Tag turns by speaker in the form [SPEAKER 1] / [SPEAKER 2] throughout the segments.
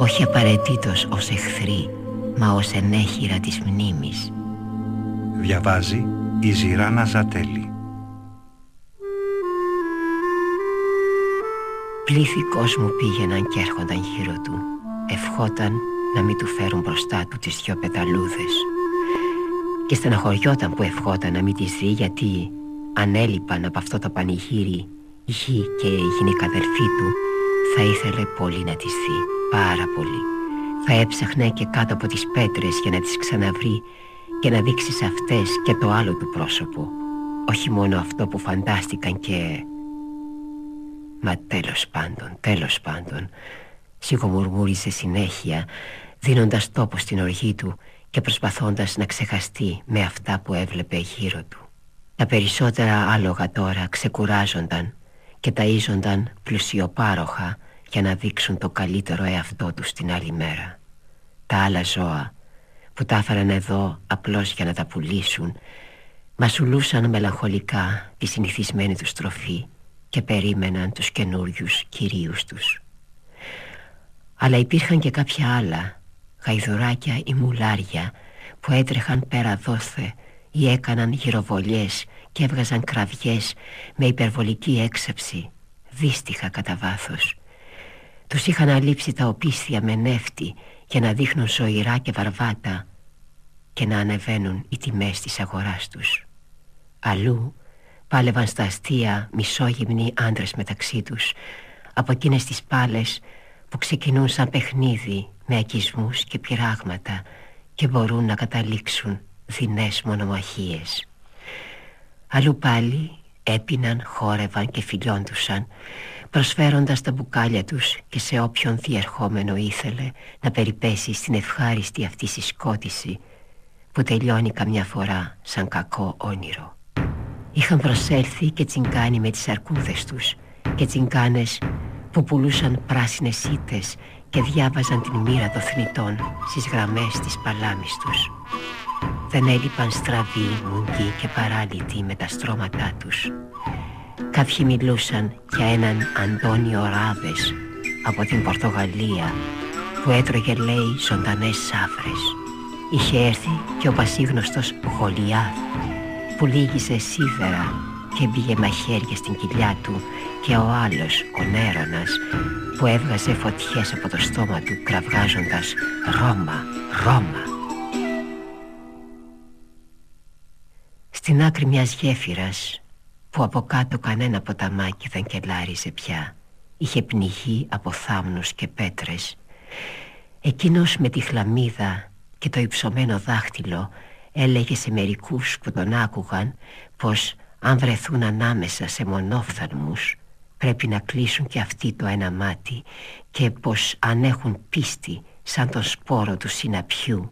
[SPEAKER 1] όχι απαραίτητος ως εχθροί, μα ως ενέχειρα της μνήμης.
[SPEAKER 2] Διαβάζει η Ζηράνα Ζατέλη.
[SPEAKER 1] Πλήθη κόσμου πήγαιναν και έρχονταν γύρω του. Ευχόταν να μην του φέρουν μπροστά του τις δυο πεταλούδες. Και στεναχωριόταν που ευχόταν να μην τις δει γιατί αν έλειπαν από αυτό το πανηγύρι γη και η γυναίκα αδερφή του θα ήθελε πολύ να τις δει, πάρα πολύ. Θα έψαχνε και κάτω από τις πέτρες για να τις ξαναβρει και να δείξει σε αυτές και το άλλο του πρόσωπο. Όχι μόνο αυτό που φαντάστηκαν και Μα τέλος πάντων, τέλος πάντων Σιγομουρμούριζε συνέχεια Δίνοντας τόπο στην οργή του Και προσπαθώντας να ξεχαστεί Με αυτά που έβλεπε γύρω του Τα περισσότερα άλογα τώρα ξεκουράζονταν Και ταΐζονταν πλουσιοπάροχα Για να δείξουν το καλύτερο εαυτό τους την άλλη μέρα Τα άλλα ζώα Που τα έφεραν εδώ απλώς για να τα πουλήσουν Μασουλούσαν μελαγχολικά Τη συνηθισμένη τους στροφή και περίμεναν τους καινούριους κυρίους τους. Αλλά υπήρχαν και κάποια άλλα, γαϊδουράκια ή μουλάρια, που έτρεχαν πέρα δόθε ή έκαναν γυροβολιές και έβγαζαν κραυγές με υπερβολική έξαψη, δύστιχα κατά βάθος. Τους είχαν αλείψει τα οπίσθια με νεύτη για να δείχνουν ζωηρά και βαρβάτα και να ανεβαίνουν οι τιμές της αγοράς τους. Αλλού Πάλευαν στα αστεία μισόγυμνοι άντρες μεταξύ τους Από εκείνες τις πάλες που ξεκινούν σαν παιχνίδι Με ακισμούς και πειράγματα Και μπορούν να καταλήξουν δεινές μονομαχίες Αλλού πάλι έπιναν, χόρευαν και φιλιόντουσαν Προσφέροντας τα μπουκάλια τους και σε όποιον διερχόμενο ήθελε Να περιπέσει στην ευχάριστη αυτή συσκότηση Που τελειώνει καμιά φορά σαν κακό όνειρο. Είχαν προσέλθει και τσιγκάνοι με τις αρκούδες τους Και τσιγκάνες που πουλούσαν πράσινες ήτες Και διάβαζαν την μοίρα των θνητών στις γραμμές της παλάμης τους. Δεν έλειπαν στραβοί, μουγγοί και παράλυτοι με τα στρώματά τους Κάποιοι μιλούσαν για έναν Αντώνιο Ράβες από την Πορτογαλία που έτρωγε λέει ζωντανές σάφρες Είχε έρθει και ο πασίγνωστος Γολιάθ που λύγησε σίδερα και μπήκε μαχαίρια στην κοιλιά του και ο άλλος, ο Νέρονας, που έβγαζε φωτιές από το στόμα του κραυγάζοντας «Ρώμα, Ρώμα». Στην άκρη μιας γέφυρας που από κάτω κανένα ποταμάκι δεν κελάριζε πια. Είχε πνιγεί από θάμνους και πέτρες. Εκείνος με τη χλαμίδα και το υψωμένο δάχτυλο έλεγε σε μερικούς που τον άκουγαν πως αν βρεθούν ανάμεσα σε μονόφθαλμους πρέπει να κλείσουν και αυτοί το ένα μάτι και πως αν έχουν πίστη σαν τον σπόρο του συναπιού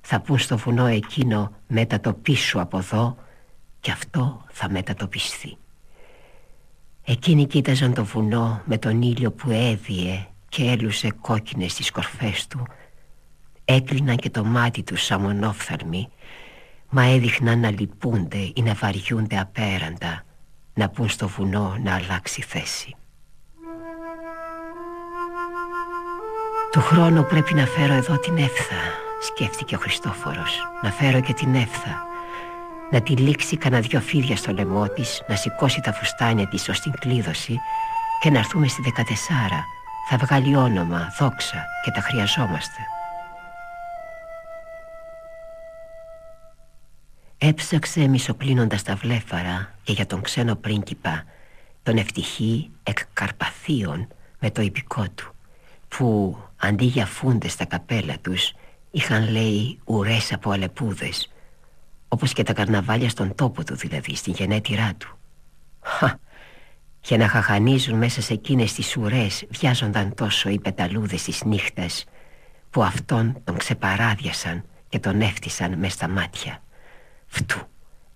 [SPEAKER 1] θα πούν στο βουνό εκείνο μετατοπίσου από εδώ και αυτό θα μετατοπιστεί. Εκείνοι κοίταζαν το βουνό με τον ήλιο που έδιε και έλουσε κόκκινες στις κορφές του. Έκλειναν και το μάτι τους σαν μονόφθαλμοι Μα έδειχναν να λυπούνται ή να βαριούνται απέραντα Να πούν στο βουνό να αλλάξει θέση. Του χρόνου πρέπει να φέρω εδώ την έφθα Σκέφτηκε ο Χριστόφορος Να φέρω και την έφθα Να τη λήξει κανένα δυο φίδια στο λαιμό της Να σηκώσει τα φουστάνια της ως την κλείδωση Και να έρθουμε στη δεκατεσάρα. Θα βγάλει όνομα, δόξα και τα χρειαζόμαστε. Έψαξε μισοκλίνοντας τα βλέφαρα και για τον ξένο πρίγκιπα Τον ευτυχή εκ Καρπαθίων με το υπηκό του Που αντί για φούντες στα καπέλα τους Είχαν λέει ουρές από αλεπούδες Όπως και τα καρναβάλια στον τόπο του δηλαδή Στην γενέτειρά του Χα, για να χαχανίζουν μέσα σε εκείνες τις ουρές Βιάζονταν τόσο οι πεταλούδες της νύχτας που αυτόν τον ξεπαράδιασαν και τον έφτισαν μες στα μάτια. Φτού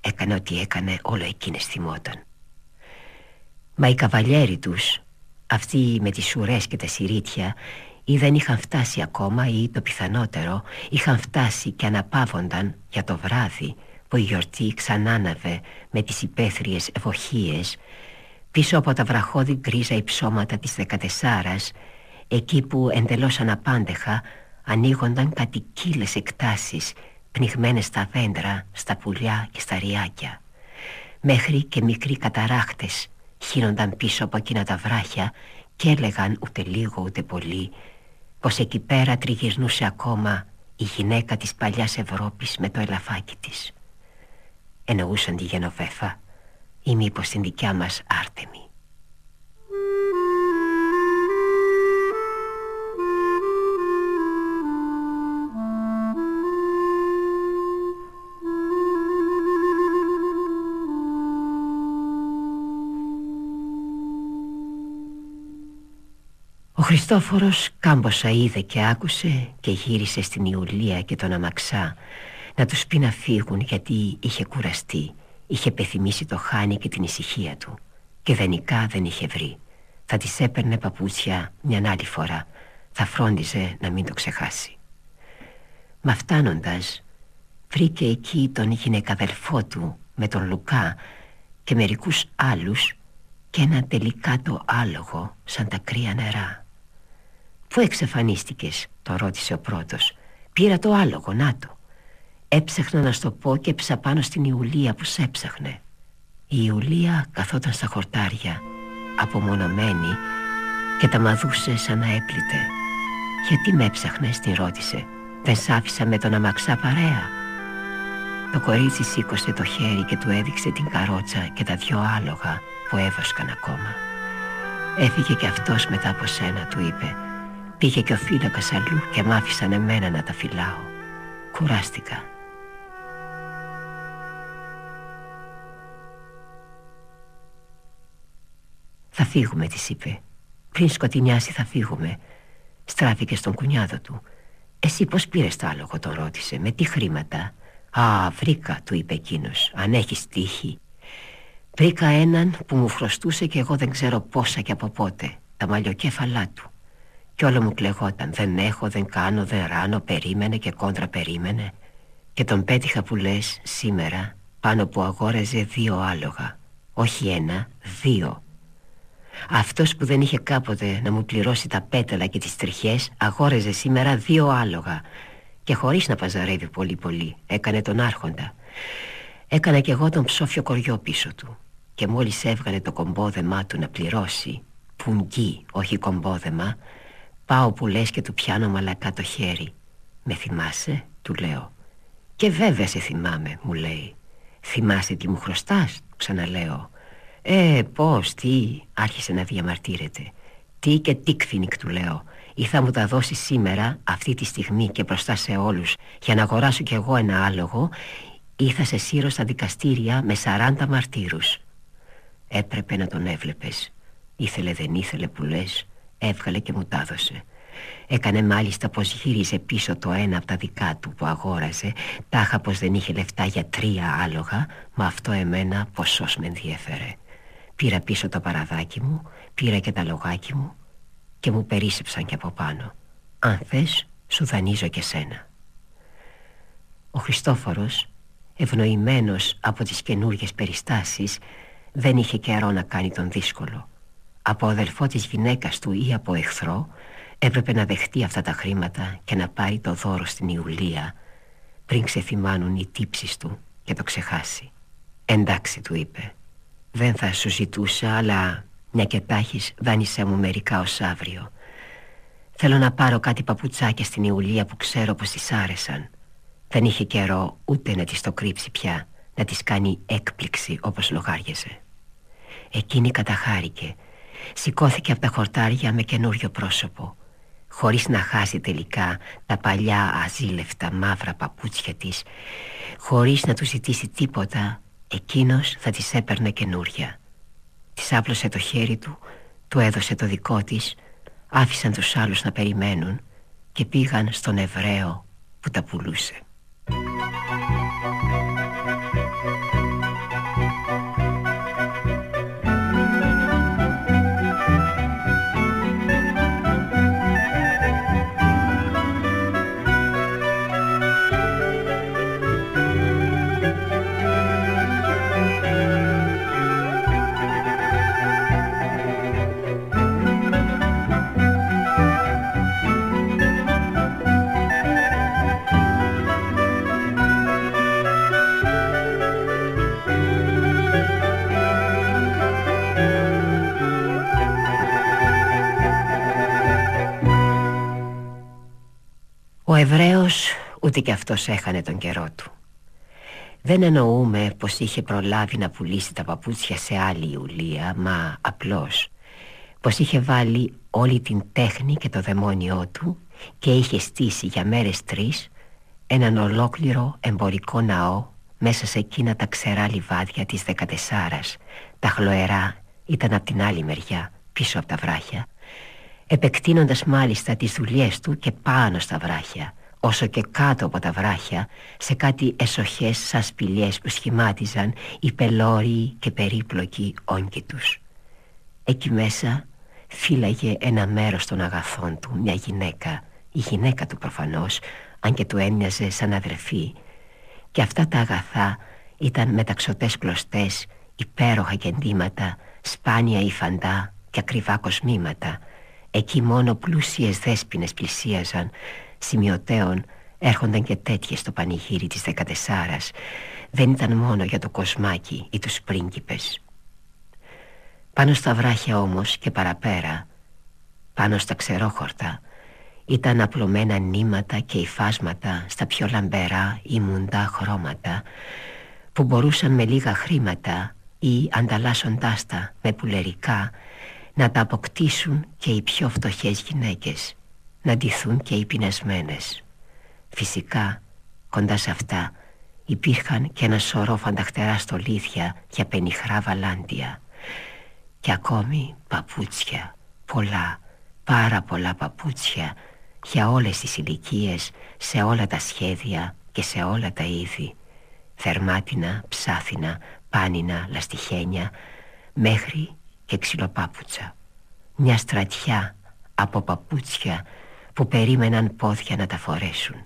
[SPEAKER 1] έκανε ό,τι έκανε όλο εκείνες θυμόταν. Μα οι καβαλιέροι τους, αυτοί με τις ουρές και τα συρίτια, ή δεν είχαν φτάσει ακόμα ή το πιθανότερο είχαν φτάσει και αναπαύονταν για το βράδυ που η γιορτή ξανάναβε με τις υπαίθριες ευοχίες πίσω από τα βραχώδη γκρίζα υψώματα της δεκατεσσάρας εκεί που εντελώς αναπάντεχα ανοίγονταν κάτι κύλες εκτάσεις πνιγμένες στα δέντρα, στα πουλιά και στα ριάκια. Μέχρι και μικροί καταράχτες χύνονταν πίσω από εκείνα τα βράχια και έλεγαν ούτε λίγο ούτε πολύ πως εκεί πέρα τριγυρνούσε ακόμα η γυναίκα της παλιάς Ευρώπης με το ελαφάκι της. Εννοούσαν τη Γενοβέφα ή μήπως την δικιά μας Άρτεμη. Ο Χριστόφορος κάμποσα είδε και άκουσε και γύρισε στην Ιουλία και τον Αμαξά να τους πει να φύγουν γιατί είχε κουραστεί, είχε πεθυμίσει το χάνι και την ησυχία του και δενικά δεν είχε βρει. Θα της έπαιρνε παπούτσια μια άλλη φορά, θα φρόντιζε να μην το ξεχάσει. Μα φτάνοντας βρήκε εκεί τον γυναικαδελφό του με τον Λουκά και μερικούς άλλους και ένα τελικά το άλογο σαν τα κρύα νερά. Πού εξαφανίστηκες, το ρώτησε ο πρώτος. Πήρα το άλογο, να το. Έψαχνα να στο πω και έψα πάνω στην Ιουλία που σε έψαχνε. Η Ιουλία καθόταν στα χορτάρια, απομονωμένη και τα μαδούσε σαν να έπλητε. Γιατί με έψαχνες, την ρώτησε. Δεν σ' άφησα με τον αμαξά παρέα. Το κορίτσι σήκωσε το χέρι και του έδειξε την καρότσα και τα δυο άλογα που έβοσκαν ακόμα. Έφυγε και αυτός μετά από σένα, του είπε Πήγε και ο φύλακας αλλού και μ' άφησαν εμένα να τα φυλάω. Κουράστηκα. Θα φύγουμε, της είπε. Πριν σκοτεινιάσει θα φύγουμε. Στράφηκε στον κουνιάδο του. Εσύ πώς πήρες το άλογο, τον ρώτησε. Με τι χρήματα; Α, βρήκα, του είπε εκείνος. Αν έχεις τύχη. Βρήκα έναν που μου χρωστούσε και εγώ δεν ξέρω πόσα και από πότε. Τα μαλλιοκέφαλά του. Κι όλο μου κλεγόταν. Δεν έχω, δεν κάνω, δεν ράνω. Περίμενε και κόντρα περίμενε. Και τον πέτυχα που λες σήμερα Πάνω που αγόραζε δύο άλογα. Όχι ένα, δύο. Αυτός που δεν είχε κάποτε να μου πληρώσει τα πέταλα και τις τριχές Αγόραζε σήμερα δύο άλογα. Και χωρίς να παζαρεύει πολύ πολύ Έκανε τον άρχοντα. Έκανα κι εγώ τον ψόφιο κοριό πίσω του. Και μόλις έβγαλε το κομπόδεμά του να πληρώσει Πουγγί, όχι κομπόδεμα Πάω που λες και του πιάνω μαλακά το χέρι. Με θυμάσαι, του λέω. Και βέβαια σε θυμάμαι, μου λέει. Θυμάσαι τι μου χρωστάς, ξαναλέω. Ε, πώς, τι, άρχισε να διαμαρτύρεται. Τι και τι κφινικ, του λέω. Ή θα μου τα δώσει σήμερα, αυτή τη στιγμή και μπροστά σε όλους Για να αγοράσω κι εγώ ένα άλογο Ή θα σε σύρω στα δικαστήρια με σαράντα μαρτύρους. Έπρεπε να τον έβλεπες. Ήθελε δεν ήθελε που λες. Έβγαλε και μου τα έδωσε Έκανε μάλιστα πως γύριζε πίσω το ένα από τα δικά του που αγόραζε. Τάχα πως δεν είχε λεφτά για τρία άλογα Μα αυτό εμένα ποσός με ενδιέφερε. Πήρα πίσω το παραδάκι μου Πήρα και τα λογάκι μου Και μου περίσεψαν και από πάνω. Αν θες σου δανείζω και σένα. Ο Χριστόφορος Ευνοημένος από τις καινούργιες περιστάσεις Δεν είχε καιρό να κάνει τον δύσκολο. Από αδελφό της γυναίκας του ή από εχθρό έπρεπε να δεχτεί αυτά τα χρήματα και να πάρει το δώρο στην Ιουλία πριν ξεθυμάνουν οι τύψεις του και το ξεχάσει. Εντάξει του είπε Δεν θα σου ζητούσα αλλά μια και τα έχεις δάνεισέ μου μερικά ως αύριο. Θέλω να πάρω κάτι παπουτσάκια στην Ιουλία που ξέρω πως της άρεσαν. Δεν είχε καιρό ούτε να της το κρύψει πια Να της κάνει έκπληξη όπως λογάριαζε. Εκείνη καταχάρηκε Σηκώθηκε από τα χορτάρια με καινούριο πρόσωπο Χωρίς να χάσει τελικά τα παλιά αζήλευτα μαύρα παπούτσια της Χωρίς να του ζητήσει τίποτα Εκείνος θα της έπαιρνε καινούρια Της άπλωσε το χέρι του Του έδωσε το δικό της Άφησαν τους άλλους να περιμένουν και πήγαν στον Εβραίο που τα πουλούσε. Εβραίος ούτε κι αυτός έχανε τον καιρό του. Δεν εννοούμε πως είχε προλάβει να πουλήσει τα παπούτσια σε άλλη Ιουλία Μα απλώς πως είχε βάλει όλη την τέχνη και το δαιμόνιό του Και είχε στήσει για μέρες τρεις έναν ολόκληρο εμπορικό ναό Μέσα σε εκείνα τα ξερά λιβάδια της δεκατεσσάρας. Τα χλωερά ήταν από την άλλη μεριά πίσω από τα βράχια επεκτείνοντας μάλιστα τις δουλειές του και πάνω στα βράχια όσο και κάτω από τα βράχια σε κάτι εσοχές σαν σπηλιές που σχημάτιζαν οι πελώριοι και περίπλοκοι όγκοι τους. Εκεί μέσα φύλαγε ένα μέρος των αγαθών του μια γυναίκα, η γυναίκα του προφανώς, αν και του έμοιαζε σαν αδερφή και αυτά τα αγαθά ήταν μεταξωτές κλωστές, υπέροχα κεντήματα, σπάνια υφαντά και ακριβά κοσμήματα Εκεί μόνο πλούσιες δέσποινες πλησίαζαν Σημειωτέων έρχονταν και τέτοιες στο πανηγύρι της δεκατεσσάρας. Δεν ήταν μόνο για το κοσμάκι ή τους πρίγκιπες. Πάνω στα βράχια όμως και παραπέρα Πάνω στα ξερόχορτα Ήταν απλωμένα νήματα και υφάσματα Στα πιο λαμπερά ή μουντά χρώματα Που μπορούσαν με λίγα χρήματα Ή ανταλλάσσοντάς τα με πουλερικά να τα αποκτήσουν και οι πιο φτωχές γυναίκες να ντυθούν και οι πεινασμένες. Φυσικά κοντά σε αυτά υπήρχαν και ένα σωρό φανταχτερά στολίδια για πενιχρά βαλάντια. Και ακόμη παπούτσια πολλά, πάρα πολλά παπούτσια για όλες τις ηλικίες, σε όλα τα σχέδια και σε όλα τα είδη. Θερμάτινα, ψάθινα, πάνινα, λαστιχένια μέχρι και ξυλοπάπουτσα Μια στρατιά από παπούτσια που περίμεναν πόδια να τα φορέσουν.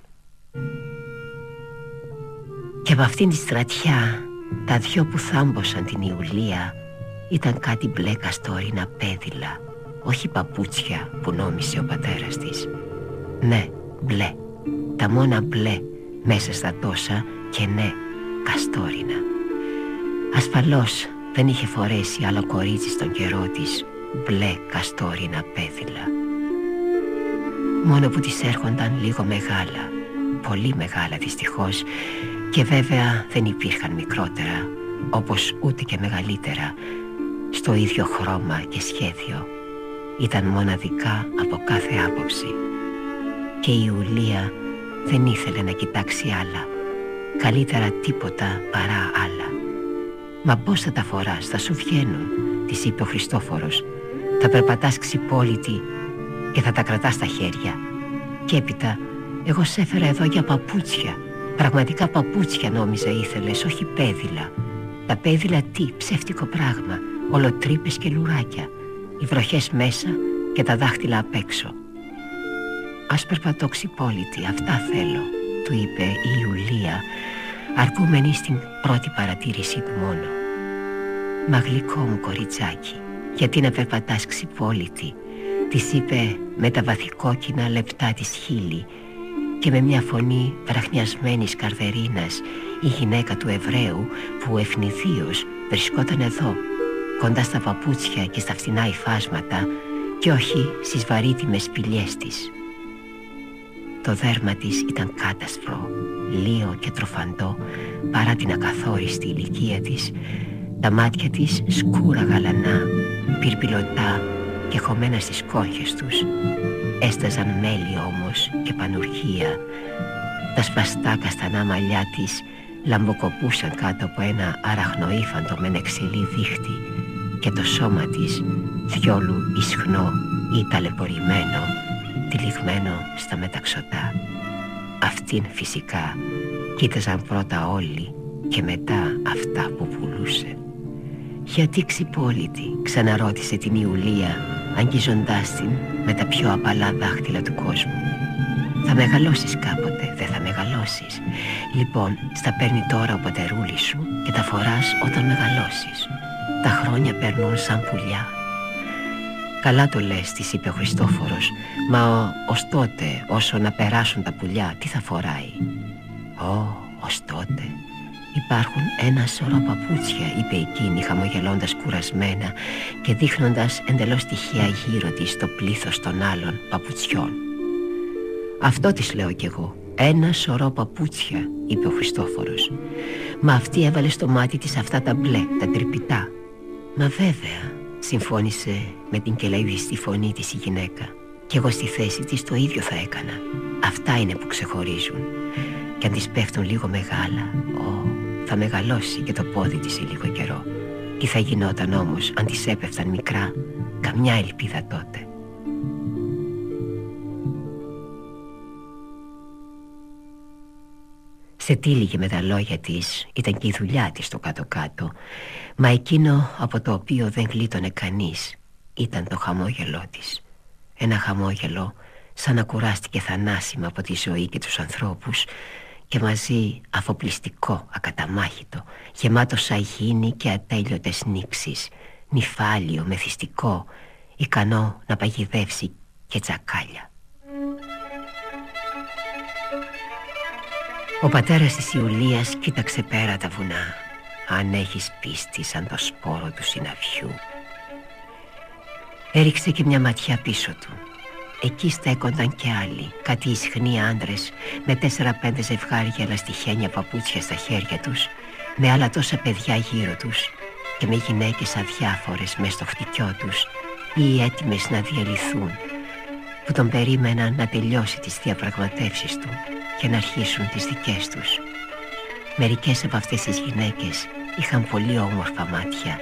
[SPEAKER 1] Και από αυτήν τη στρατιά τα δυο που θάμποσαν την Ιουλία ήταν κάτι μπλε καστόρινα πέδιλα όχι παπούτσια που νόμισε ο πατέρας της. Ναι, μπλε, τα μόνα μπλε μέσα στα τόσα και ναι, καστόρινα. Ασφαλώς δεν είχε φορέσει άλλο κορίτσι στον καιρό της. Μπλε καστόρινα πέθυλα Μόνο που της έρχονταν λίγο μεγάλα. Πολύ μεγάλα δυστυχώς. Και βέβαια δεν υπήρχαν μικρότερα Όπως ούτε και μεγαλύτερα. Στο ίδιο χρώμα και σχέδιο. Ήταν μοναδικά από κάθε άποψη. Και η Ιουλία δεν ήθελε να κοιτάξει άλλα. Καλύτερα τίποτα παρά άλλα Μα πώς θα τα φοράς, θα σου βγαίνουν Της είπε ο Χριστόφορος. Θα περπατάς ξυπόλυτη Και θα τα κρατάς στα χέρια. Και έπειτα εγώ σε έφερα εδώ για παπούτσια. Πραγματικά παπούτσια νόμιζα ήθελες, όχι πέδιλα. Τα πέδιλα τι, ψεύτικο πράγμα Ολοτρύπες και λουράκια. Οι βροχές μέσα και τα δάχτυλα απ' έξω Ας περπατώ ξυπόλυτη, αυτά θέλω Του είπε η Ιουλία αρκούμενη στην πρώτη παρατήρησή του μόνο «Μα γλυκό μου κοριτσάκι, γιατί να περπατάς ξυπόλυτη» της είπε με τα βαθικόκκινα λεπτά της χείλη και με μια φωνή βραχνιασμένης καρδερίνας η γυναίκα του Εβραίου που ευνηδίως βρισκόταν εδώ κοντά στα παπούτσια και στα φθηνά υφάσματα και όχι στις βαρύτιμες σπηλιές της. Το δέρμα της ήταν κάτασπρο λίο και τροφαντό παρά την ακαθόριστη ηλικία της τα μάτια της σκούρα γαλανά πυρπιλωτά και χωμένα στις κόχες τους έσταζαν μέλι όμως και πανουργία τα σπαστά καστανά μαλλιά της λαμποκοπούσαν κάτω από ένα αραχνοήφαντο με νεξιλή δίχτυ και το σώμα της διόλου ισχνό ή ταλαιπωρημένο τυλιγμένο στα μεταξωτά. Αυτήν φυσικά κοίταζαν πρώτα όλοι και μετά αυτά που πουλούσε. «Γιατί ξυπόλυτη» ξαναρώτησε την Ιουλία αγγίζοντάς την με τα πιο απαλά δάχτυλα του κόσμου. «Θα μεγαλώσεις κάποτε, δεν θα μεγαλώσεις. Λοιπόν, στα παίρνει τώρα ο πατερούλης σου και τα φοράς όταν μεγαλώσεις. Τα χρόνια περνούν σαν πουλιά». «Καλά το λες», της είπε ο Χριστόφορος, «μα ως τότε, όσο να περάσουν τα πουλιά, τι θα φοράει». «Ω, ως τότε, Υπάρχουν ένα σωρό παπούτσια, είπε εκείνη χαμογελώντας κουρασμένα και δείχνοντας εντελώς τυχαία γύρω της το πλήθος των άλλων παπουτσιών. Αυτό της λέω κι εγώ. Ένα σωρό παπούτσια, είπε ο Χριστόφορος. Μα αυτή έβαλε στο μάτι της αυτά τα μπλε, τα τρυπητά. Μα βέβαια, συμφώνησε με την κελαϊδιστή φωνή της η γυναίκα. Κι εγώ στη θέση της το ίδιο θα έκανα. Αυτά είναι που ξεχωρίζουν. Κι αν τις πέφτουν λίγο μεγάλα, θα μεγαλώσει και το πόδι της σε λίγο καιρό. Τι θα γινόταν όμως αν της έπεφταν μικρά, καμιά ελπίδα τότε. Σε τύλιγε με τα λόγια της, ήταν και η δουλειά της το κάτω-κάτω, μα εκείνο από το οποίο δεν γλίτωνε κανείς ήταν το χαμόγελό της. Ένα χαμόγελο σαν να κουράστηκε θανάσιμα από τη ζωή και τους ανθρώπους και μαζί αφοπλιστικό, ακαταμάχητο, γεμάτο σαγίνη και ατέλειωτες νήξεις, νυφάλιο, μεθυστικό, ικανό να παγιδεύσει και τσακάλια. Ο πατέρας της Ιουλίας κοίταξε πέρα τα βουνά, αν έχεις πίστη σαν το σπόρο του συναφιού. Έριξε και μια ματιά πίσω του Εκεί στέκονταν και άλλοι, κάτι ισχνοί άντρες με τέσσερα-πέντε ζευγάρια ελαστιχένια παπούτσια στα χέρια τους, με άλλα τόσα παιδιά γύρω τους και με γυναίκες αδιάφορες μες στο χτυκιό τους ή έτοιμες να διαλυθούν, που τον περίμεναν να τελειώσει τις διαπραγματεύσεις του και να αρχίσουν τις δικές τους. Μερικές από αυτές τις γυναίκες είχαν πολύ όμορφα μάτια,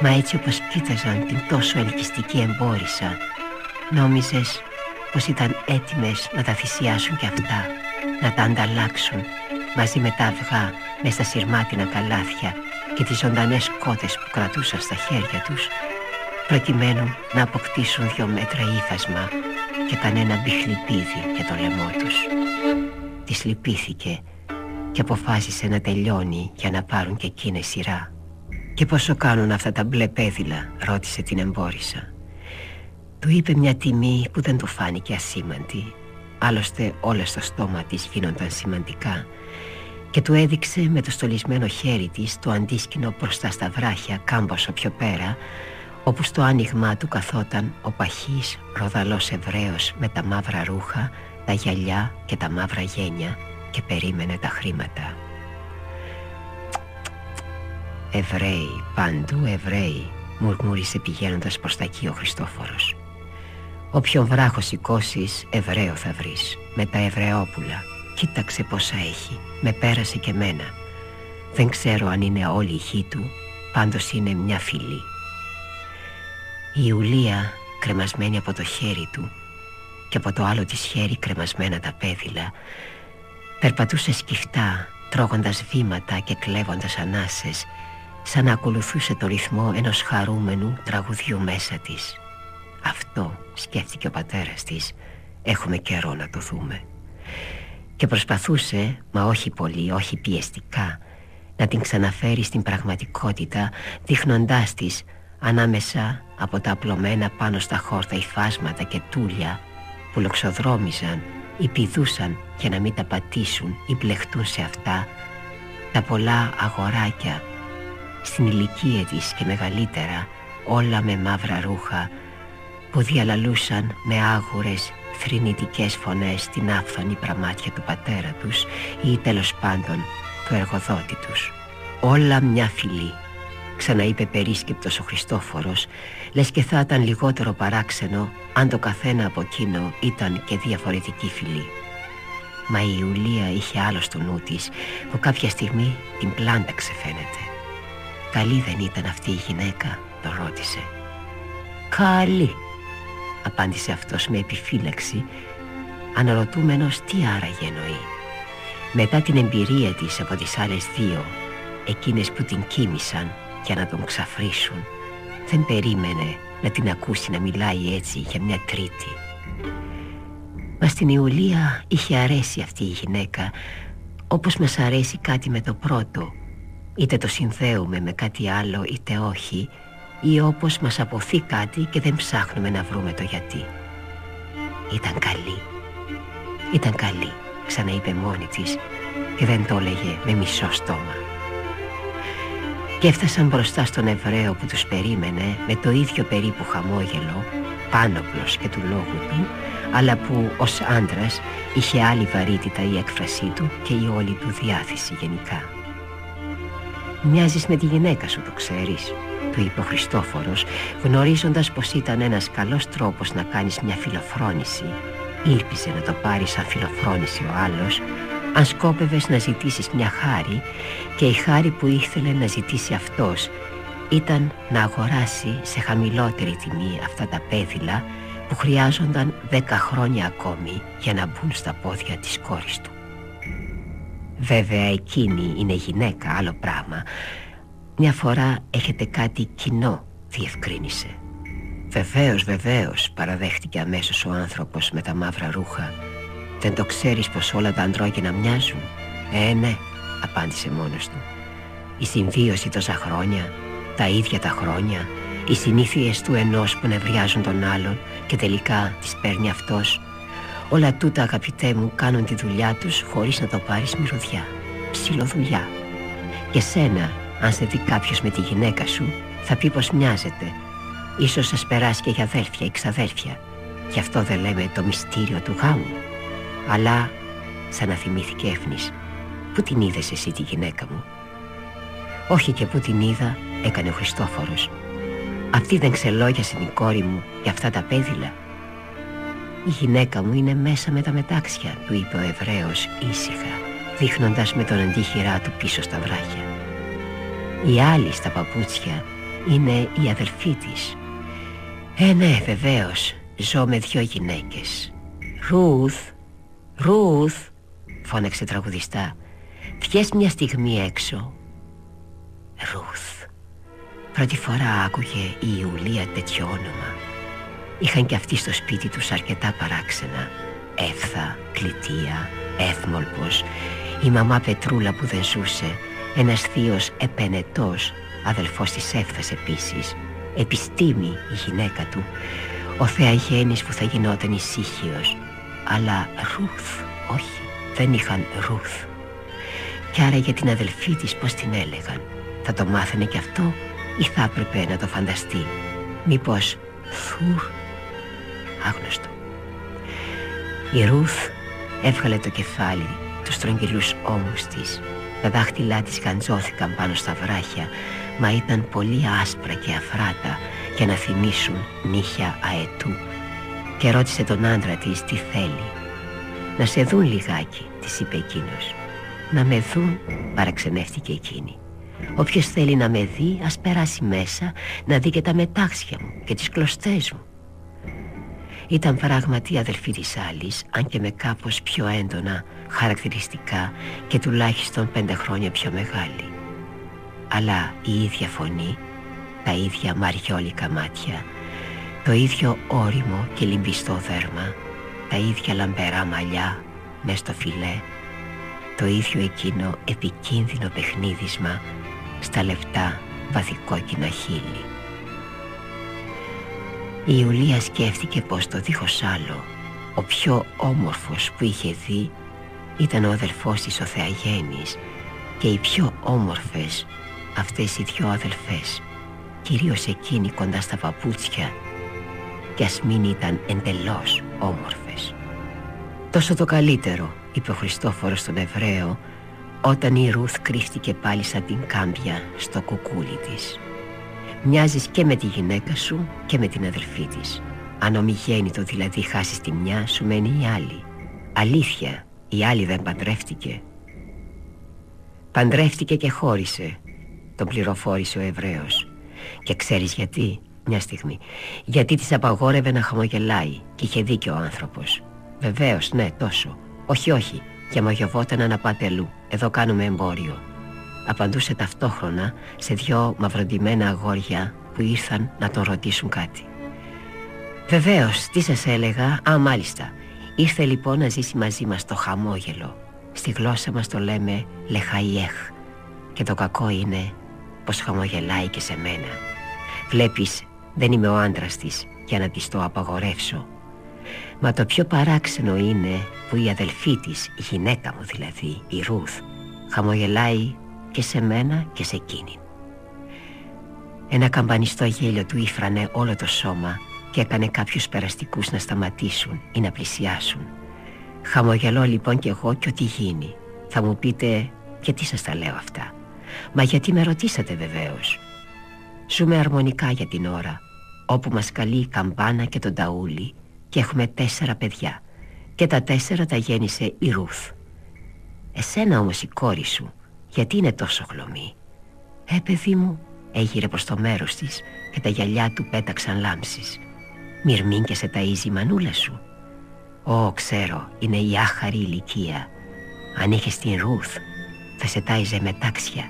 [SPEAKER 1] μα έτσι όπως κοίταζαν την τόσο ελκυστική εμπόρισα Νόμιζες πως ήταν έτοιμες να τα θυσιάσουν κι αυτά Να τα ανταλλάξουν μαζί με τα αυγά μες στα σειρμάτινα καλάθια Και τις ζωντανές κότες που κρατούσαν στα χέρια τους Προκειμένου να αποκτήσουν δυο μέτρα ύφασμα Και κανένα μπιχλιπίδι για το λαιμό τους. Της λυπήθηκε και αποφάσισε να τελειώνει για να πάρουν και εκείνες σειρά. «Και πόσο κάνουν αυτά τα μπλε πέδιλα» ρώτησε την εμπόρισα του είπε μια τιμή που δεν του φάνηκε ασήμαντη. Άλλωστε όλα στο στόμα της γίνονταν σημαντικά Και του έδειξε με το στολισμένο χέρι της το αντίσκηνο μπροστά στα βράχια κάμποσο πιο πέρα Όπου στο άνοιγμά του καθόταν ο παχής ροδαλός Εβραίος με τα μαύρα ρούχα, τα γυαλιά και τα μαύρα γένια και περίμενε τα χρήματα. Εβραίοι, παντού Εβραίοι, μουρμούρισε πηγαίνοντας προς τα εκεί ο Χριστόφορος Όποιον βράχος σηκώσεις, Εβραίο θα βρεις Με τα Εβραιόπουλα. Κοίταξε πόσα έχει Με πέρασε και μένα. Δεν ξέρω αν είναι όλη η χή του Πάντως είναι μια φυλή. Η Ιουλία κρεμασμένη από το χέρι του Και από το άλλο της χέρι κρεμασμένα τα πέδιλα Περπατούσε σκυφτά Τρώγοντας βήματα και κλέβοντας ανάσες Σαν να ακολουθούσε το ρυθμό ενός χαρούμενου τραγουδιού μέσα της αυτό σκέφτηκε ο πατέρας της. Έχουμε καιρό να το δούμε. Και προσπαθούσε, μα όχι πολύ, όχι πιεστικά Να την ξαναφέρει στην πραγματικότητα Δείχνοντάς της ανάμεσα από τα απλωμένα πάνω στα χόρτα υφάσματα και τούλια Που λοξοδρόμιζαν ή πηδούσαν για να μην τα πατήσουν ή μπλεχτούν σε αυτά Τα πολλά αγοράκια στην ηλικία της και μεγαλύτερα όλα με μαύρα ρούχα που διαλαλούσαν με άγουρες θρηνητικές φωνές την άφθονη πραμάτια του πατέρα τους ή τέλος πάντων του εργοδότη τους. Όλα μια φυλή, ξαναείπε περίσκεπτος ο Χριστόφορος, λες και θα ήταν λιγότερο παράξενο αν το καθένα από εκείνο ήταν και διαφορετική φυλή. Μα η Ιουλία είχε άλλο στο νου της που κάποια στιγμή την πλάνταξε φαίνεται. Καλή δεν ήταν αυτή η γυναίκα, τον ρώτησε. Καλή, απάντησε αυτός με επιφύλαξη αναρωτούμενος τι άραγε εννοεί. Μετά την εμπειρία της από τις άλλες δύο, εκείνες που την κοίμησαν για να τον ξαφρίσουν, δεν περίμενε να την ακούσει να μιλάει έτσι για μια τρίτη. Μα στην Ιουλία είχε αρέσει αυτή η γυναίκα όπως μας αρέσει κάτι με το πρώτο είτε το συνδέουμε με κάτι άλλο είτε όχι ή όπως μας αποθεί κάτι και δεν ψάχνουμε να βρούμε το γιατί. Ήταν καλή. Ήταν καλή, ξαναείπε μόνη της και δεν το έλεγε με μισό στόμα. Και έφτασαν μπροστά στον Εβραίο που τους περίμενε με το ίδιο περίπου χαμόγελο, πάνωπλος και του λόγου του, αλλά που ως άντρας είχε άλλη βαρύτητα η έκφρασή του και η όλη του διάθεση γενικά. «Μοιάζεις με τη γυναίκα σου, το ξέρεις», του είπε ο Χριστόφορος, γνωρίζοντας πως ήταν ένας καλός τρόπος να κάνεις μια φιλοφρόνηση. Ήλπιζε να το πάρεις σαν φιλοφρόνηση ο άλλος, αν σκόπευες να ζητήσεις μια χάρη και η χάρη που ήθελε να ζητήσει αυτός ήταν να αγοράσει σε χαμηλότερη τιμή αυτά τα πέδιλα που χρειάζονταν δέκα χρόνια ακόμη για να μπουν στα πόδια της κόρης του. Βέβαια εκείνη είναι γυναίκα, άλλο πράγμα. Μια φορά έχετε κάτι κοινό, διευκρίνησε. Βεβαίως, βεβαίως, παραδέχτηκε αμέσως ο άνθρωπος με τα μαύρα ρούχα. Δεν το ξέρεις πως όλα τα αντρόγυνα μοιάζουν. Ε, ναι, απάντησε μόνος του. Η συμβίωση τόσα χρόνια, τα ίδια τα χρόνια, οι συνήθειες του ενός που νευριάζουν τον άλλον και τελικά τις παίρνει αυτός. Όλα τούτα αγαπητέ μου κάνουν τη δουλειά τους χωρίς να το πάρεις μυρωδιά. Ψιλοδουλειά. Και σένα, αν σε δει κάποιος με τη γυναίκα σου, θα πει πως μοιάζεται. Ίσως σας περάσει και για αδέλφια ή ξαδέλφια. Γι' αυτό δεν λέμε το μυστήριο του γάμου. Αλλά, σαν να θυμήθηκε έφνης, πού την είδες εσύ τη γυναίκα μου; Όχι και πού την είδα, έκανε ο Χριστόφορος. Αυτή δεν ξελόγιασε την κόρη μου για αυτά τα πέδιλα. Η γυναίκα μου είναι μέσα με τα μετάξια, του είπε ο Εβραίος ήσυχα, δείχνοντας με τον αντίχειρά του πίσω στα βράχια. Η άλλη στα παπούτσια είναι η αδελφή της. Ε, ναι, βεβαίως, ζω με δυο γυναίκες. Ρούθ, Ρούθ, φώναξε τραγουδιστά, βγες μια στιγμή έξω. Ρούθ. Πρώτη φορά άκουγε η Ιουλία τέτοιο όνομα. Είχαν και αυτοί στο σπίτι τους αρκετά παράξενα. Έφθα, κλητία, έθμολπος, η μαμά Πετρούλα που δεν ζούσε, ένας θείος επενετός, αδελφός της Έφθας επίσης, επιστήμη η γυναίκα του, ο θεαγένης που θα γινόταν ησύχιος, αλλά Ρούθ, όχι, δεν είχαν Ρούθ. Κι άρα για την αδελφή της πως την έλεγαν, θα το μάθαινε κι αυτό ή θα έπρεπε να το φανταστεί. Μήπως Θουρ Άγνωστο. Η Ρούθ έβγαλε το κεφάλι Τους στρογγυλούς ώμους της Τα δάχτυλά της γαντζώθηκαν πάνω στα βράχια Μα ήταν πολύ άσπρα και αφράτα Για να θυμίσουν νύχια αετού. Και ρώτησε τον άντρα της τι θέλει. «Να σε δουν λιγάκι», της είπε εκείνος. «Να με δουν», παραξενεύτηκε εκείνη. Όποιος θέλει να με δει ας περάσει μέσα να δει και τα μετάξια μου και τις κλωστές μου Ήταν πράγματι αδελφή της άλλης αν και με κάπως πιο έντονα χαρακτηριστικά και τουλάχιστον πέντε χρόνια πιο μεγάλη Αλλά η ίδια φωνή, τα ίδια μαριόλικα μάτια το ίδιο όριμο και λυμπιστό δέρμα τα ίδια λαμπερά μαλλιά μες στο φιλέ το ίδιο εκείνο επικίνδυνο παιχνίδισμα στα λεπτά βαθικόκκινα χείλη. Η Ιουλία σκέφτηκε πως το δίχως άλλο ο πιο όμορφος που είχε δει ήταν ο αδελφός της ο Θεαγένης και οι πιο όμορφες αυτές οι δυο αδελφές κυρίως εκείνη κοντά στα παπούτσια κι ας μην ήταν εντελώς όμορφες. «Τόσο το καλύτερο», είπε ο Χριστόφορος στον Εβραίο όταν η Ρούθ κρύφτηκε πάλι σαν την κάμπια στο κουκούλι της. Μοιάζεις και με τη γυναίκα σου και με την αδελφή της. Αν ομιγέννητο δηλαδή χάσεις τη μια σου μένει η άλλη. Αλήθεια, η άλλη δεν παντρεύτηκε. Παντρεύτηκε και χώρισε, τον πληροφόρησε ο Εβραίος. Και ξέρεις γιατί, μια στιγμή Γιατί της απαγόρευε να χαμογελάει Και είχε δίκιο ο άνθρωπος Βεβαίως ναι τόσο Όχι όχι και μαγιοβόταν να πάτε αλλού Εδώ κάνουμε εμπόριο Απαντούσε ταυτόχρονα σε δυο μαυροντημένα αγόρια Που ήρθαν να τον ρωτήσουν κάτι. Βεβαίως τι σας έλεγα; Α μάλιστα. Ήρθε λοιπόν να ζήσει μαζί μας το χαμόγελο. Στη γλώσσα μας το λέμε λεχαϊέχ Και το κακό είναι πως χαμογελάει και σε μένα. Βλέπεις δεν είμαι ο άντρας της για να της το απαγορεύσω. Μα το πιο παράξενο είναι που η αδελφή της, η γυναίκα μου δηλαδή, η Ρούθ Χαμογελάει και σε μένα και σε εκείνη. Ένα καμπανιστό γέλιο του ήφρανε όλο το σώμα και έκανε κάποιους περαστικούς να σταματήσουν ή να πλησιάσουν. Χαμογελώ λοιπόν κι εγώ και ό,τι γίνει. Θα μου πείτε γιατί σας τα λέω αυτά; Μα γιατί με ρωτήσατε βεβαίως; Ζούμε αρμονικά για την ώρα Όπου μας καλεί η καμπάνα και τον ταούλι Και έχουμε τέσσερα παιδιά. Και τα τέσσερα τα γέννησε η Ρούθ Εσένα όμως η κόρη σου Γιατί είναι τόσο χλωμή; Ε παιδί μου Έγειρε προς το μέρος της Και τα γυαλιά του πέταξαν λάμψεις. Μυρμήν και σε ταΐζει η μανούλα σου. Ω ξέρω είναι η άχαρη ηλικία. Αν είχες την Ρούθ Θα σε τάιζε με τάξια.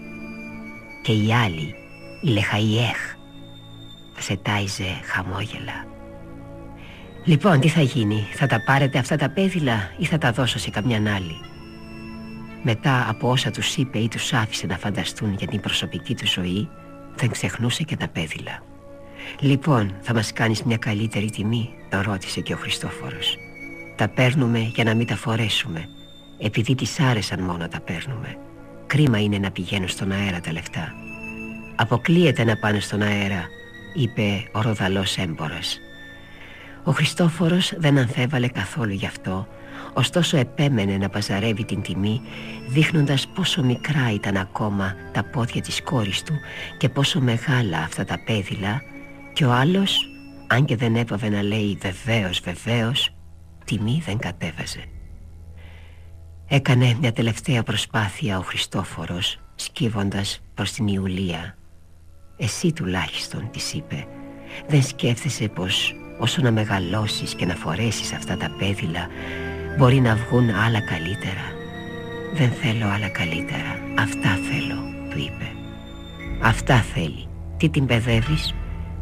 [SPEAKER 1] Και η άλλη η Λεχαϊέχ Θα σε τάιζε χαμόγελα. Λοιπόν τι θα γίνει Θα τα πάρετε αυτά τα πέδιλα Ή θα τα δώσω σε καμιά άλλη; Μετά από όσα τους είπε ή τους άφησε να φανταστούν για την προσωπική του ζωή Δεν ξεχνούσε και τα πέδιλα. Λοιπόν θα μας κάνεις μια καλύτερη τιμή Τον ρώτησε και ο Χριστόφορος. Τα παίρνουμε για να μην τα φορέσουμε. Επειδή τις άρεσαν μόνο τα παίρνουμε. Κρίμα είναι να πηγαίνουν στον αέρα τα λεφτά «Αποκλείεται να πάνε στον αέρα», είπε ο ροδαλός έμπορος. Ο Χριστόφορος δεν ανθέβαλε καθόλου γι' αυτό, ωστόσο επέμενε να παζαρεύει την τιμή, δείχνοντας πόσο μικρά ήταν ακόμα τα πόδια της κόρης του και πόσο μεγάλα αυτά τα πέδιλα, και ο άλλος, αν και δεν έπαβε να λέει βεβαίως βεβαίως, τιμή δεν κατέβαζε. Έκανε μια τελευταία προσπάθεια ο Χριστόφορος, σκύβοντας προς την Ιουλία εσύ τουλάχιστον της είπε Δεν σκέφτεσαι πως όσο να μεγαλώσεις και να φορέσεις αυτά τα πέδιλα Μπορεί να βγουν άλλα καλύτερα. Δεν θέλω άλλα καλύτερα. Αυτά θέλω του είπε. Αυτά θέλει. Τι την παιδεύεις;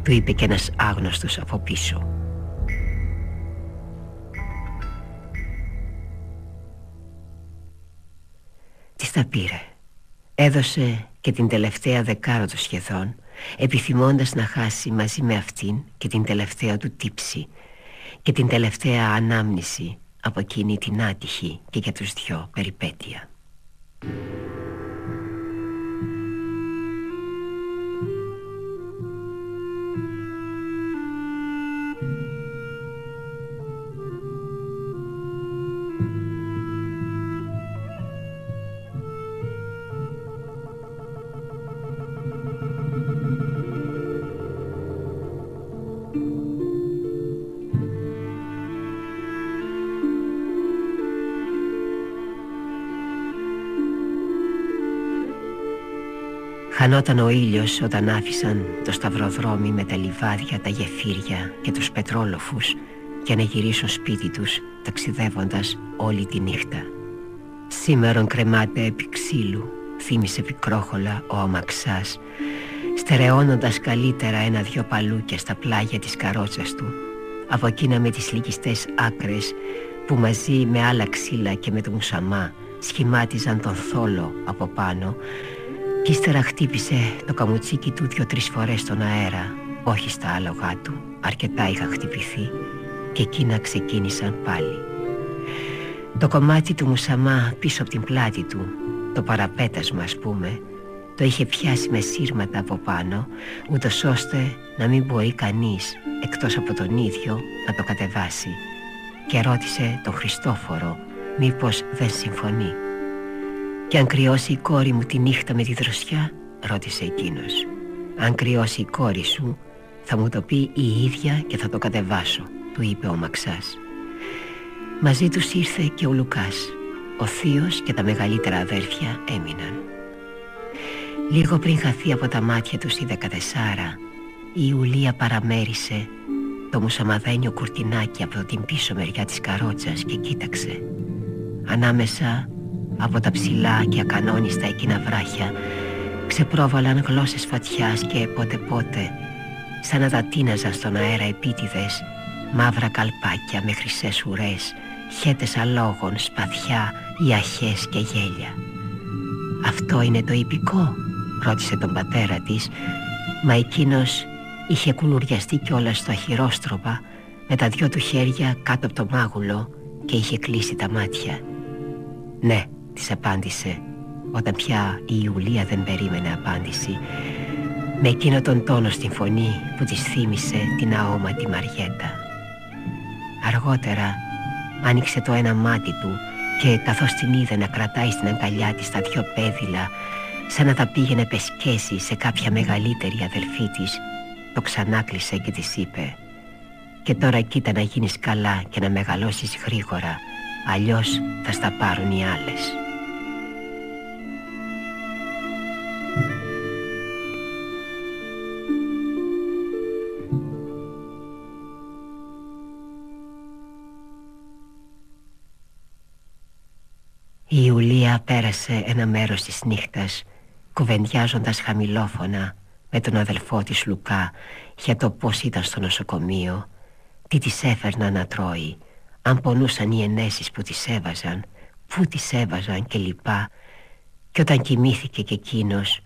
[SPEAKER 1] Του είπε και ένας άγνωστος από πίσω. Τι τα πήρε; Έδωσε και την τελευταία δεκάρα του σχεδόν επιθυμώντας να χάσει μαζί με αυτήν και την τελευταία του τύψη και την τελευταία ανάμνηση από εκείνη την άτυχη και για τους δυο περιπέτεια. Χανόταν ο ήλιος όταν άφησαν το σταυροδρόμι με τα λιβάδια, τα γεφύρια και τους πετρόλοφους για να γυρίσουν σπίτι τους ταξιδεύοντας όλη τη νύχτα. Σήμερον κρεμάται επί ξύλου, θύμισε πικρόχολα ο αμαξάς, στερεώνοντας καλύτερα ένα-δυο παλούκια στα πλάγια της καρότσας του, από εκείνα με τις λυκιστές άκρες που μαζί με άλλα ξύλα και με το μουσαμά σχημάτιζαν τον θόλο από πάνω κι ύστερα χτύπησε το καμουτσίκι του δυο-τρεις φορές στον αέρα. Όχι στα άλογά του, αρκετά είχα χτυπηθεί Και εκείνα ξεκίνησαν πάλι. Το κομμάτι του μουσαμά πίσω από την πλάτη του Το παραπέτασμα ας πούμε Το είχε πιάσει με σύρματα από πάνω Ούτως ώστε να μην μπορεί κανείς Εκτός από τον ίδιο να το κατεβάσει. Και ρώτησε τον Χριστόφορο Μήπως δεν συμφωνεί «Και αν κρυώσει η κόρη μου τη νύχτα με τη δροσιά» ρώτησε εκείνος. «Αν κρυώσει η κόρη σου θα μου το πει η ίδια και θα το κατεβάσω» του είπε ο Μαξάς. Μαζί τους ήρθε και ο Λουκάς. Ο θείος και τα μεγαλύτερα αδέρφια έμειναν. Λίγο πριν χαθεί από τα μάτια τους η δεκατεσάρα η Ιουλία παραμέρισε το μουσαμαδένιο κουρτινάκι από την πίσω μεριά της καρότσας και κοίταξε. Ανάμεσα από τα ψηλά και ακανόνιστα εκείνα βράχια ξεπρόβαλαν γλώσσες φωτιάς και πότε πότε σαν να τίναζαν στον αέρα επίτηδες μαύρα καλπάκια με χρυσές ουρές χέτες αλόγων, σπαθιά, ιαχές και γέλια. «Αυτό είναι το υπηκό» ρώτησε τον πατέρα της μα εκείνος είχε κουλουριαστεί κιόλας στο αχυρόστροπα με τα δυο του χέρια κάτω από το μάγουλο και είχε κλείσει τα μάτια. «Ναι», της απάντησε όταν πια η Ιουλία δεν περίμενε απάντηση με εκείνο τον τόνο στην φωνή που της θύμισε την αόματη Μαριέτα. Αργότερα άνοιξε το ένα μάτι του και καθώς την είδε να κρατάει στην αγκαλιά της τα δυο πέδιλα σαν να τα πήγαινε πεσκέσει σε κάποια μεγαλύτερη αδελφή της το ξανάκλεισε και της είπε «Και τώρα κοίτα να γίνεις καλά και να μεγαλώσεις γρήγορα αλλιώς θα στα πάρουν οι άλλες». Πέρασε ένα μέρος της νύχτας κουβεντιάζοντας χαμηλόφωνα με τον αδελφό της Λουκά για το πώς ήταν στο νοσοκομείο, τι της έφερναν να τρώει, αν πονούσαν οι ενέσεις που της έβαζαν, πού τις έβαζαν και λοιπά. Και όταν κοιμήθηκε και εκείνος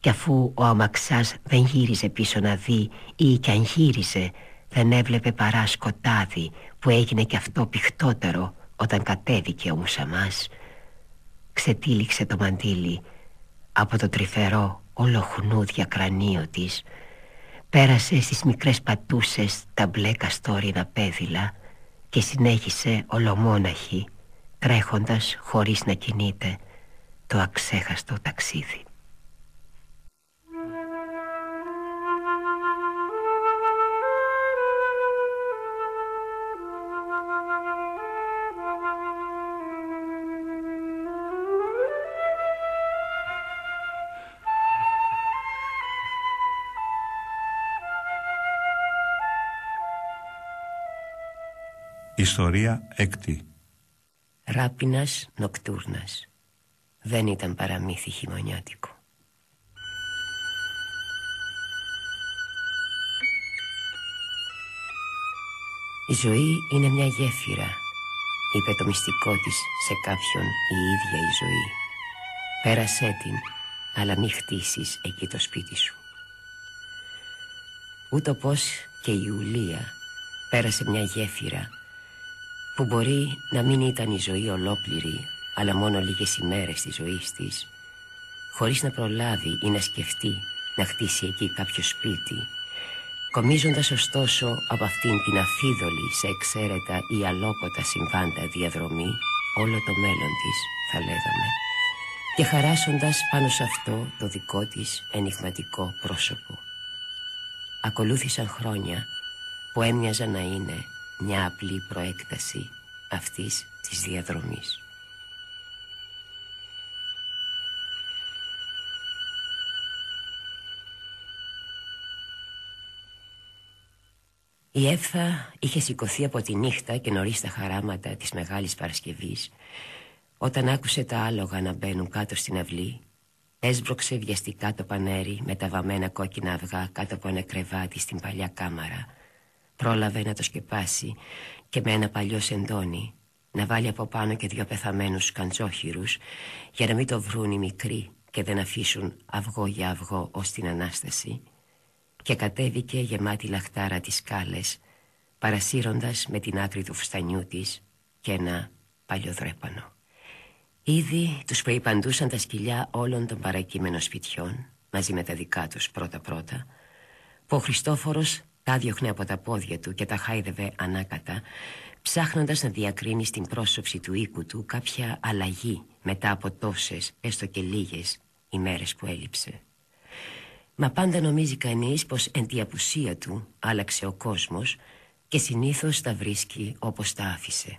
[SPEAKER 1] και αφού ο αμαξάς δεν γύριζε πίσω να δει ή κι αν γύριζε δεν έβλεπε παρά σκοτάδι που έγινε και αυτό πιχτότερο όταν κατέβηκε ο Μουσαμάς ξετύλιξε το μαντίλι από το τρυφερό ολοχνούδια κρανίο της πέρασε στις μικρές πατούσες τα μπλε καστόρινα πέδιλα και συνέχισε ολομόναχη τρέχοντας χωρίς να κινείται το αξέχαστο ταξίδι.
[SPEAKER 2] Ιστορία έκτη.
[SPEAKER 1] Ράπινας νοκτούρνας. Δεν ήταν παραμύθι χειμωνιάτικο. Η ζωή είναι μια γέφυρα Είπε το μυστικό της σε κάποιον η ίδια η ζωή. Πέρασέ την αλλά μη χτίσεις εκεί το σπίτι σου. Ούτω πως και η Ιουλία πέρασε μια γέφυρα που μπορεί να μην ήταν η ζωή ολόκληρη αλλά μόνο λίγες ημέρες της ζωής της χωρίς να προλάβει ή να σκεφτεί να χτίσει εκεί κάποιο σπίτι κομίζοντας ωστόσο από αυτήν την αφίδολη σε εξαίρετα ή αλόκοτα συμβάντα διαδρομή όλο το μέλλον της θα λέγαμε και χαράσοντας πάνω σε αυτό το δικό της ενηγματικό πρόσωπο. Ακολούθησαν χρόνια που έμοιαζαν να είναι μια απλή προέκταση αυτής της διαδρομής. Η Εύθα είχε σηκωθεί από τη νύχτα και νωρίς τα χαράματα της Μεγάλης Παρασκευής όταν άκουσε τα άλογα να μπαίνουν κάτω στην αυλή έσπρωξε βιαστικά το πανέρι με τα βαμμένα κόκκινα αυγά κάτω από ένα κρεβάτι στην παλιά κάμαρα πρόλαβε να το σκεπάσει και με ένα παλιό σεντόνι να βάλει από πάνω και δυο πεθαμένους καντζόχυρους για να μην το βρουν οι μικροί και δεν αφήσουν αυγό για αυγό ως την Ανάσταση και κατέβηκε γεμάτη λαχτάρα τις σκάλες παρασύροντας με την άκρη του φουστανιού της και ένα παλιό δρέπανο. Ήδη τους περιπαντούσαν τα σκυλιά όλων των παρακείμενων σπιτιών μαζί με τα δικά τους πρώτα-πρώτα που ο Χριστόφορος τα διώχνε από τα πόδια του και τα χάιδευε ανάκατα ψάχνοντας να διακρίνει στην πρόσωψη του οίκου του κάποια αλλαγή μετά από τόσες, έστω και λίγες, ημέρες που έλειψε. Μα πάντα νομίζει κανείς πως εν τη απουσία του άλλαξε ο κόσμος και συνήθως τα βρίσκει όπως τα άφησε.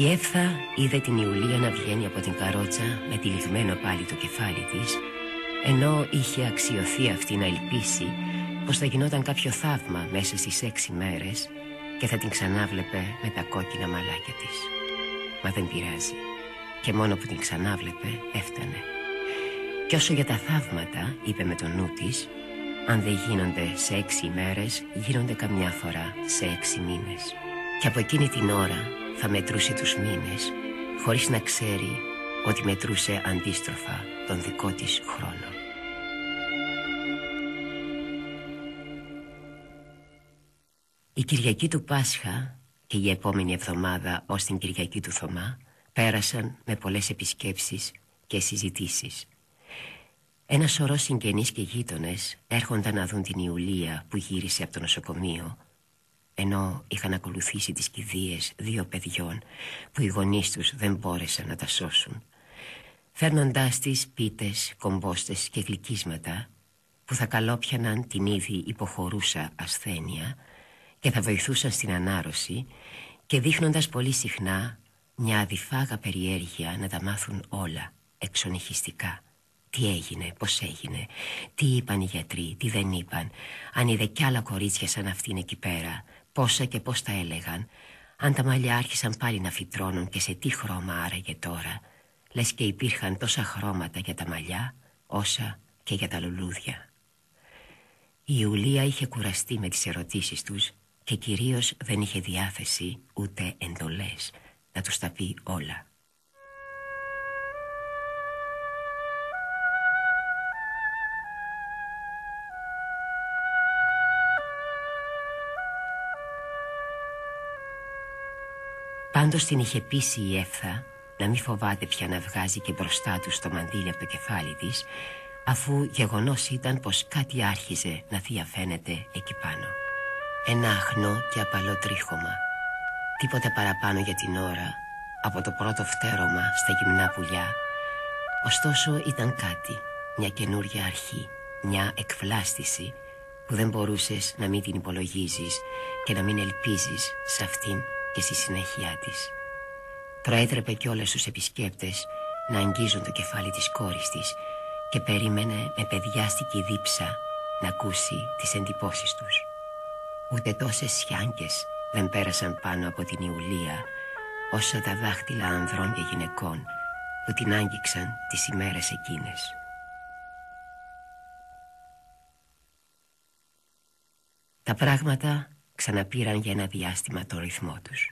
[SPEAKER 1] Η Εύθα είδε την Ιουλία να βγαίνει από την καρότσα με τυλιγμένο πάλι το κεφάλι της ενώ είχε αξιωθεί αυτή να ελπίσει πως θα γινόταν κάποιο θαύμα μέσα στις έξι μέρες και θα την ξανάβλεπε με τα κόκκινα μαλάκια της. Μα δεν πειράζει. Και μόνο που την ξανάβλεπε έφτανε. Κι όσο για τα θαύματα, είπε με το νου της, αν δεν γίνονται σε έξι ημέρες, γίνονται καμιά φορά σε έξι μήνες. Και από εκείνη την ώρα θα μετρούσε τους μήνες, χωρίς να ξέρει ότι μετρούσε αντίστροφα τον δικό της χρόνο. Η Κυριακή του Πάσχα και η επόμενη εβδομάδα ως την Κυριακή του Θωμά πέρασαν με πολλές επισκέψεις και συζητήσεις. Ένα σωρό συγγενείς και γείτονες έρχονταν να δουν την Ιουλία που γύρισε από το νοσοκομείο ενώ είχαν ακολουθήσει τις κηδείες δύο παιδιών που οι γονείς τους δεν μπόρεσαν να τα σώσουν φέρνοντάς τις πίτες, κομπόστες και γλυκίσματα που θα καλόπιαναν την ήδη υποχωρούσα ασθένεια και θα βοηθούσαν στην ανάρρωση και δείχνοντας πολύ συχνά μια αδιφάγα περιέργεια να τα μάθουν όλα εξονυχιστικά. Τι έγινε, πώς έγινε, τι είπαν οι γιατροί, τι δεν είπαν, αν είδε κι άλλα κορίτσια σαν αυτήν εκεί πέρα, πόσα και πώς τα έλεγαν, αν τα μαλλιά άρχισαν πάλι να φυτρώνουν και σε τι χρώμα άραγε τώρα, λες και υπήρχαν τόσα χρώματα για τα μαλλιά, όσα και για τα λουλούδια. Η Ιουλία είχε κουραστεί με τις ερωτήσεις τους και κυρίως δεν είχε διάθεση ούτε εντολές να τους τα πει όλα. Πάντως την είχε πείσει η Εύθα να μην φοβάται πια να βγάζει και μπροστά του το μαντίλι από το κεφάλι της αφού γεγονός ήταν πως κάτι άρχιζε να διαφαίνεται εκεί πάνω. Ένα αχνό και απαλό τρίχωμα. Τίποτα παραπάνω για την ώρα από το πρώτο φτέρωμα στα γυμνά πουλιά. Ωστόσο ήταν κάτι, μια καινούρια αρχή, μια εκφλάστηση που δεν μπορούσες να μην την υπολογίζεις και να μην ελπίζεις σε αυτήν και στη συνέχεια της. Προέτρεπε κιόλας τους επισκέπτες να αγγίζουν το κεφάλι της κόρης της και περίμενε με παιδιάστικη δίψα να ακούσει τις εντυπώσεις τους. Ούτε τόσες σιάνκες δεν πέρασαν πάνω από την Ιουλία όσο τα δάχτυλα ανδρών και γυναικών που την άγγιξαν τις ημέρες εκείνες. Τα πράγματα ξαναπήραν για ένα διάστημα το ρυθμό τους.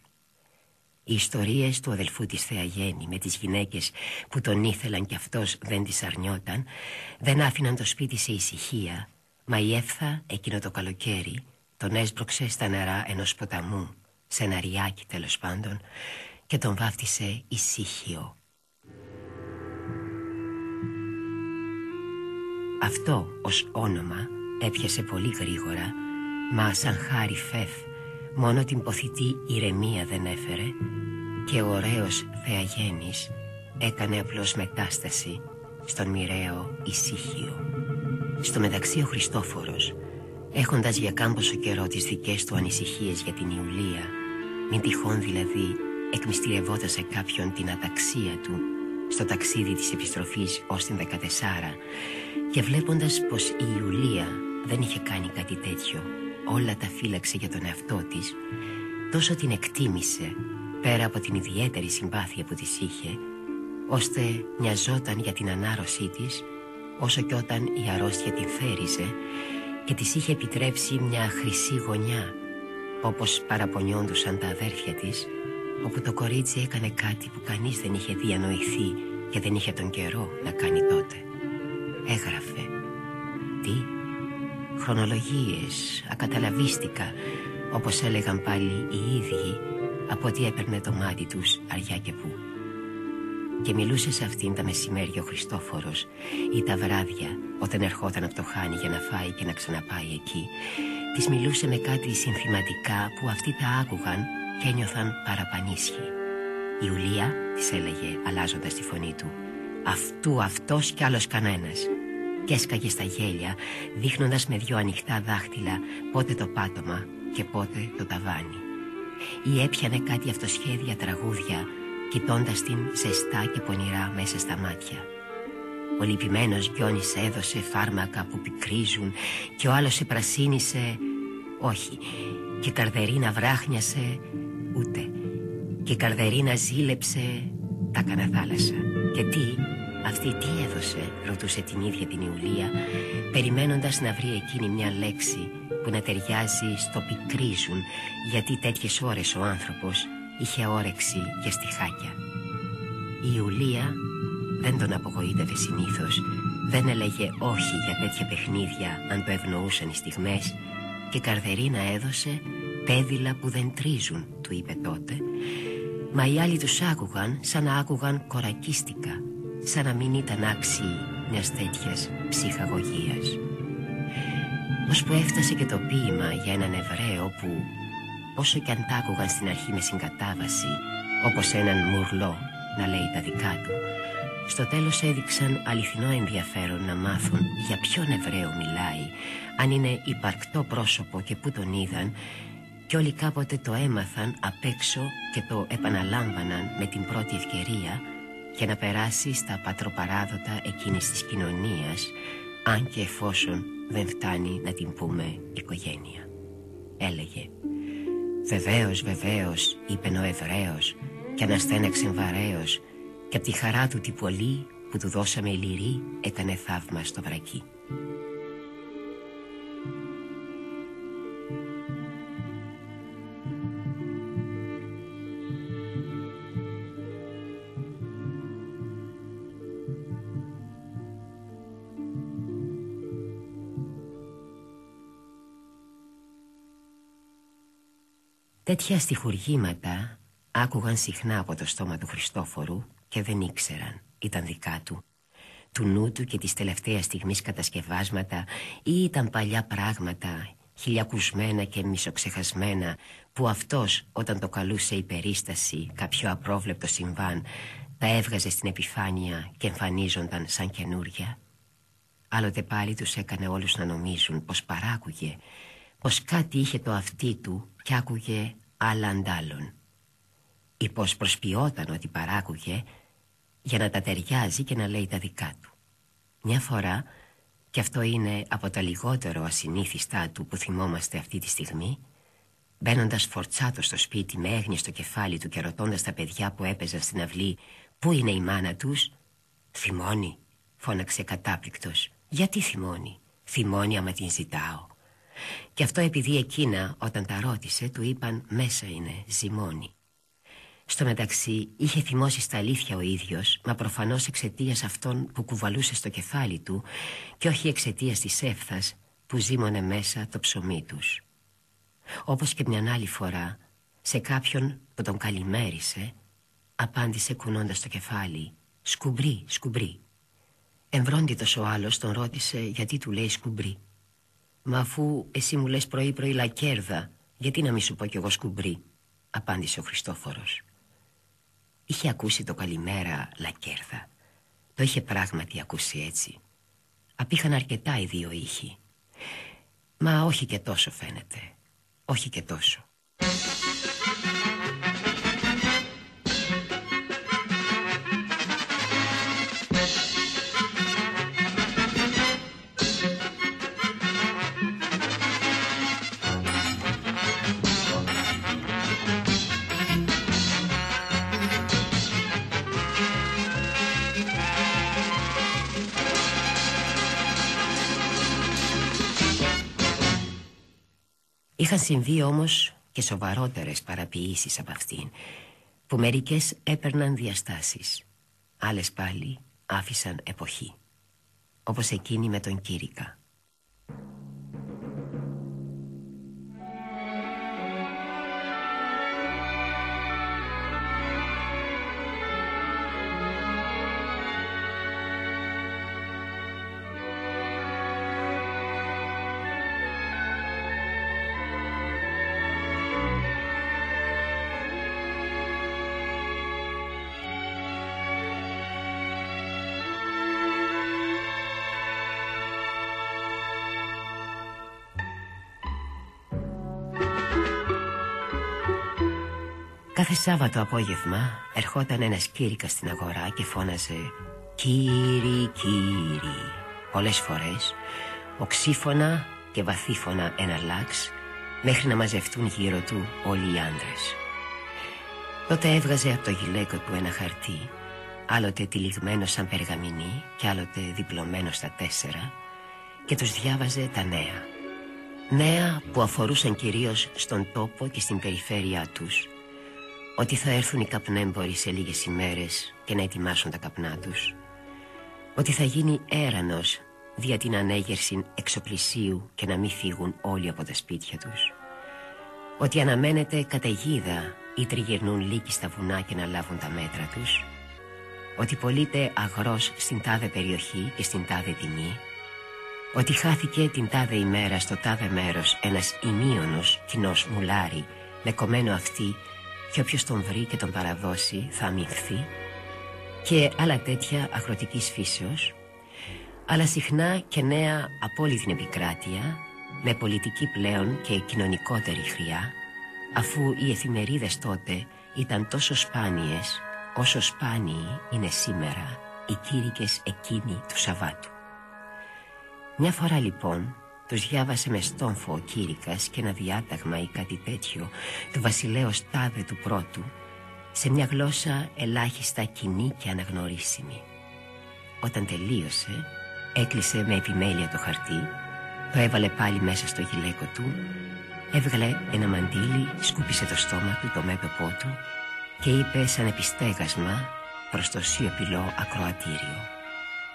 [SPEAKER 1] Οι ιστορίες του αδελφού της Θεαγέννη με τις γυναίκες που τον ήθελαν και αυτός δεν τις αρνιόταν δεν άφηναν το σπίτι σε ησυχία μα η Εύθα εκείνο το καλοκαίρι τον έσπρωξε στα νερά ενός ποταμού σε ένα ριάκι τέλος πάντων και τον βάφτισε ησύχιο. Αυτό ως όνομα έπιασε πολύ γρήγορα μας σαν χάρη φεφ μόνο την ποθητή ηρεμία δεν έφερε και ο ωραίος Θεαγέννης έκανε απλώς μετάσταση στον μοιραίο ησύχιο. Στο μεταξύ ο Χριστόφορος έχοντας για κάμποσο καιρό τις δικές του ανησυχίες για την Ιουλία μην τυχόν δηλαδή εκμυστηρευόταν σε κάποιον την αταξία του στο ταξίδι της επιστροφής ως την 14 και βλέποντας πως η Ιουλία δεν είχε κάνει κάτι τέτοιο όλα τα φύλαξε για τον εαυτό της τόσο την εκτίμησε πέρα από την ιδιαίτερη συμπάθεια που της είχε ώστε μοιαζόταν για την ανάρρωσή της όσο και όταν η αρρώστια την θέριζε και της είχε επιτρέψει μια χρυσή γωνιά όπως παραπονιόντουσαν τα αδέρφια της όπου το κορίτσι έκανε κάτι που κανείς δεν είχε διανοηθεί και δεν είχε τον καιρό να κάνει τότε. Έγραφε. Τι; Χρονολογίες, ακαταλαβίστηκα, όπως έλεγαν πάλι οι ίδιοι από ό,τι έπαιρνε το μάτι τους αριά και πού. Και μιλούσε σε αυτήν τα μεσημέρια ο Χριστόφορος ή τα βράδια όταν ερχόταν από το χάνι για να φάει και να ξαναπάει εκεί. Της μιλούσε με κάτι συνθηματικά που αυτοί τα άκουγαν και ένιωθαν παραπανίσχυ. Η Ιουλία της έλεγε αλλάζοντας τη φωνή του «Αυτού αυτός κι άλλος κανένας» και έσκαγε στα γέλια δείχνοντας με δυο ανοιχτά δάχτυλα πότε το πάτωμα και πότε το ταβάνι. ή έπιανε κάτι αυτοσχέδια τραγούδια κοιτώντας την ζεστά και πονηρά μέσα στα μάτια. Ο λυπημένος Γιώνης έδωσε φάρμακα που πικρίζουν και ο άλλος σε πρασίνησε, όχι, και η καρδερίνα βράχνιασε, ούτε, και η καρδερίνα ζήλεψε, τα θάλασσα. Και τι, αυτή τι έδωσε, ρωτούσε την ίδια την Ιουλία, περιμένοντας να βρει εκείνη μια λέξη που να ταιριάζει στο πικρίζουν, γιατί τέτοιες ώρες ο άνθρωπος είχε όρεξη για στιχάκια. Η Ιουλία δεν τον απογοήτευε συνήθως, δεν έλεγε όχι για τέτοια παιχνίδια αν το ευνοούσαν οι στιγμές και Καρδερίνα έδωσε πέδιλα που δεν τρίζουν, του είπε τότε, μα οι άλλοι τους άκουγαν σαν να άκουγαν κορακίστικα, σαν να μην ήταν άξιοι μιας τέτοιας ψυχαγωγίας. που έφτασε και το ποίημα για έναν Εβραίο που όσο κι αν τ' άκουγαν στην αρχή με συγκατάβαση όπως έναν μουρλό να λέει τα δικά του στο τέλος έδειξαν αληθινό ενδιαφέρον να μάθουν για ποιον Εβραίο μιλάει αν είναι υπαρκτό πρόσωπο και που τον είδαν και όλοι κάποτε το έμαθαν απ' έξω και το επαναλάμβαναν με την πρώτη ευκαιρία για να περάσει στα πατροπαράδοτα εκείνης της κοινωνίας αν και εφόσον δεν φτάνει να την πούμε οικογένεια. Έλεγε «Βεβαίως, βεβαίως», είπε ο Εβραίος και αναστέναξε βαρέως και από τη χαρά του τη πολύ που του δώσαμε λυρή έκανε θαύμα στο βρακί. Τέτοια στιχουργήματα άκουγαν συχνά από το στόμα του Χριστόφορου και δεν ήξεραν, ήταν δικά του. Του νου του και της τελευταίας στιγμής κατασκευάσματα ή ήταν παλιά πράγματα, χιλιακουσμένα και μισοξεχασμένα που αυτός όταν το καλούσε η περίσταση κάποιο απρόβλεπτο συμβάν τα έβγαζε στην επιφάνεια και εμφανίζονταν σαν καινούρια. Άλλοτε πάλι τους έκανε όλους να νομίζουν πως παράκουγε, πως κάτι είχε το αυτί του κι άκουγε άλλα αντάλλων ή πως προσποιόταν ότι παράκουγε για να τα ταιριάζει και να λέει τα δικά του. Μια φορά, και αυτό είναι από τα λιγότερο ασυνήθιστά του που θυμόμαστε αυτή τη στιγμή, μπαίνοντας φορτσάτος στο σπίτι με έγνοια στο κεφάλι του και ρωτώντας τα παιδιά που έπαιζαν στην αυλή πού είναι η μάνα τους, «Θυμώνει», φώναξε κατάπληκτος. «Γιατί θυμώνει» «Θυμώνει άμα την ζητάω». Και αυτό επειδή εκείνα όταν τα ρώτησε του είπαν «Μέσα είναι, ζυμώνει». Στο μεταξύ είχε θυμώσει στα αλήθεια ο ίδιος Μα προφανώς εξαιτίας αυτών που κουβαλούσε στο κεφάλι του Και όχι εξαιτίας της έφθας που ζήμωνε μέσα το ψωμί τους. Όπως και μια άλλη φορά Σε κάποιον που τον καλημέρισε Απάντησε κουνώντας το κεφάλι Σκουμπρί, σκουμπρί Εμβρόντιτος ο άλλος τον ρώτησε γιατί του λέει σκουμπρί Μα αφού εσύ μου λες πρωί πρωί λακέρδα Γιατί να μη σου πω κι εγώ σκουμπρί Απάντησε ο Χριστόφορος. Είχε ακούσει το καλημέρα λακέρδα Το είχε πράγματι ακούσει έτσι. Απήχαν αρκετά οι δύο ήχοι. Μα όχι και τόσο φαίνεται. Όχι και τόσο Είχαν συμβεί όμως και σοβαρότερες παραποιήσεις από αυτήν που μερικές έπαιρναν διαστάσεις άλλες πάλι άφησαν εποχή όπως εκείνη με τον Κύρικα Σάββατο απόγευμα ερχόταν ένας κήρυκας στην αγορά και φώναζε «Κύρι, κύρι» πολλές φορές, οξύφωνα και βαθύφωνα ένα λάξ μέχρι να μαζευτούν γύρω του όλοι οι άντρες. Τότε έβγαζε από το γυλαίκο του ένα χαρτί, άλλοτε τυλιγμένο σαν περγαμηνή και άλλοτε διπλωμένο στα τέσσερα και τους διάβαζε τα νέα. Νέα που αφορούσαν κυρίως στον τόπο και στην περιφέρειά τους ότι θα έρθουν οι καπνέμποροι σε λίγες ημέρες και να ετοιμάσουν τα καπνά τους. Ότι θα γίνει έρανος δια την ανέγερση εξοπλισίου και να μην φύγουν όλοι από τα σπίτια τους. Ότι αναμένεται καταιγίδα ή τριγυρνούν λύκοι στα βουνά και να λάβουν τα μέτρα τους. Ότι πωλείται αγρός στην τάδε περιοχή και στην τάδε τιμή. Ότι χάθηκε την τάδε ημέρα στο τάδε μέρος ένας ημίωνος κοινός μουλάρι με κομμένο αυτή και όποιος τον βρει και τον παραδώσει θα αμυνθεί και άλλα τέτοια αγροτικής φύσεως αλλά συχνά και νέα από όλη την επικράτεια με πολιτική πλέον και κοινωνικότερη χρειά αφού οι εφημερίδες τότε ήταν τόσο σπάνιες όσο σπάνιοι είναι σήμερα οι κήρυκες εκείνοι του Σαββάτου. Μια φορά λοιπόν τους διάβασε με στόμφο ο Κήρυκας και ένα διάταγμα ή κάτι τέτοιο του βασιλέως τάδε του πρώτου σε μια γλώσσα ελάχιστα κοινή και αναγνωρίσιμη. Όταν τελείωσε έκλεισε με επιμέλεια το χαρτί το έβαλε πάλι μέσα στο γυλαίκο του έβγαλε ένα μαντίλι σκούπισε το στόμα του, το μέτωπό του και είπε σαν επιστέγασμα προς το σιωπηλό ακροατήριο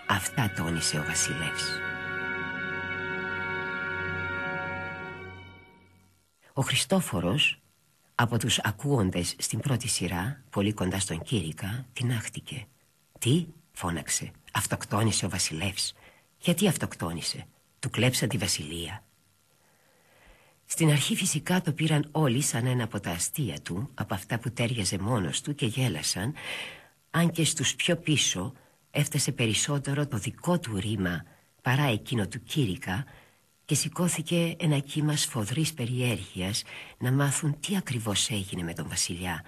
[SPEAKER 1] Αυτά τόνισε ο βασιλεύς Ο Χριστόφορος από τους ακούοντες στην πρώτη σειρά, πολύ κοντά στον Κήρυκα, τεινάχτηκε. «Τι» φώναξε. «Αυτοκτόνησε ο βασιλεύς». «Γιατί αυτοκτόνησε» «Του κλέψαν τη βασιλεία». Στην αρχή φυσικά το πήραν όλοι σαν ένα από τα αστεία του, από αυτά που τέριαζε μόνος του και γέλασαν, αν και στους πιο πίσω έφτασε περισσότερο το δικό του ρήμα παρά εκείνο του Κήρυκα, και σηκώθηκε ένα κύμα σφοδρής περιέργειας να μάθουν τι ακριβώς έγινε με τον βασιλιά,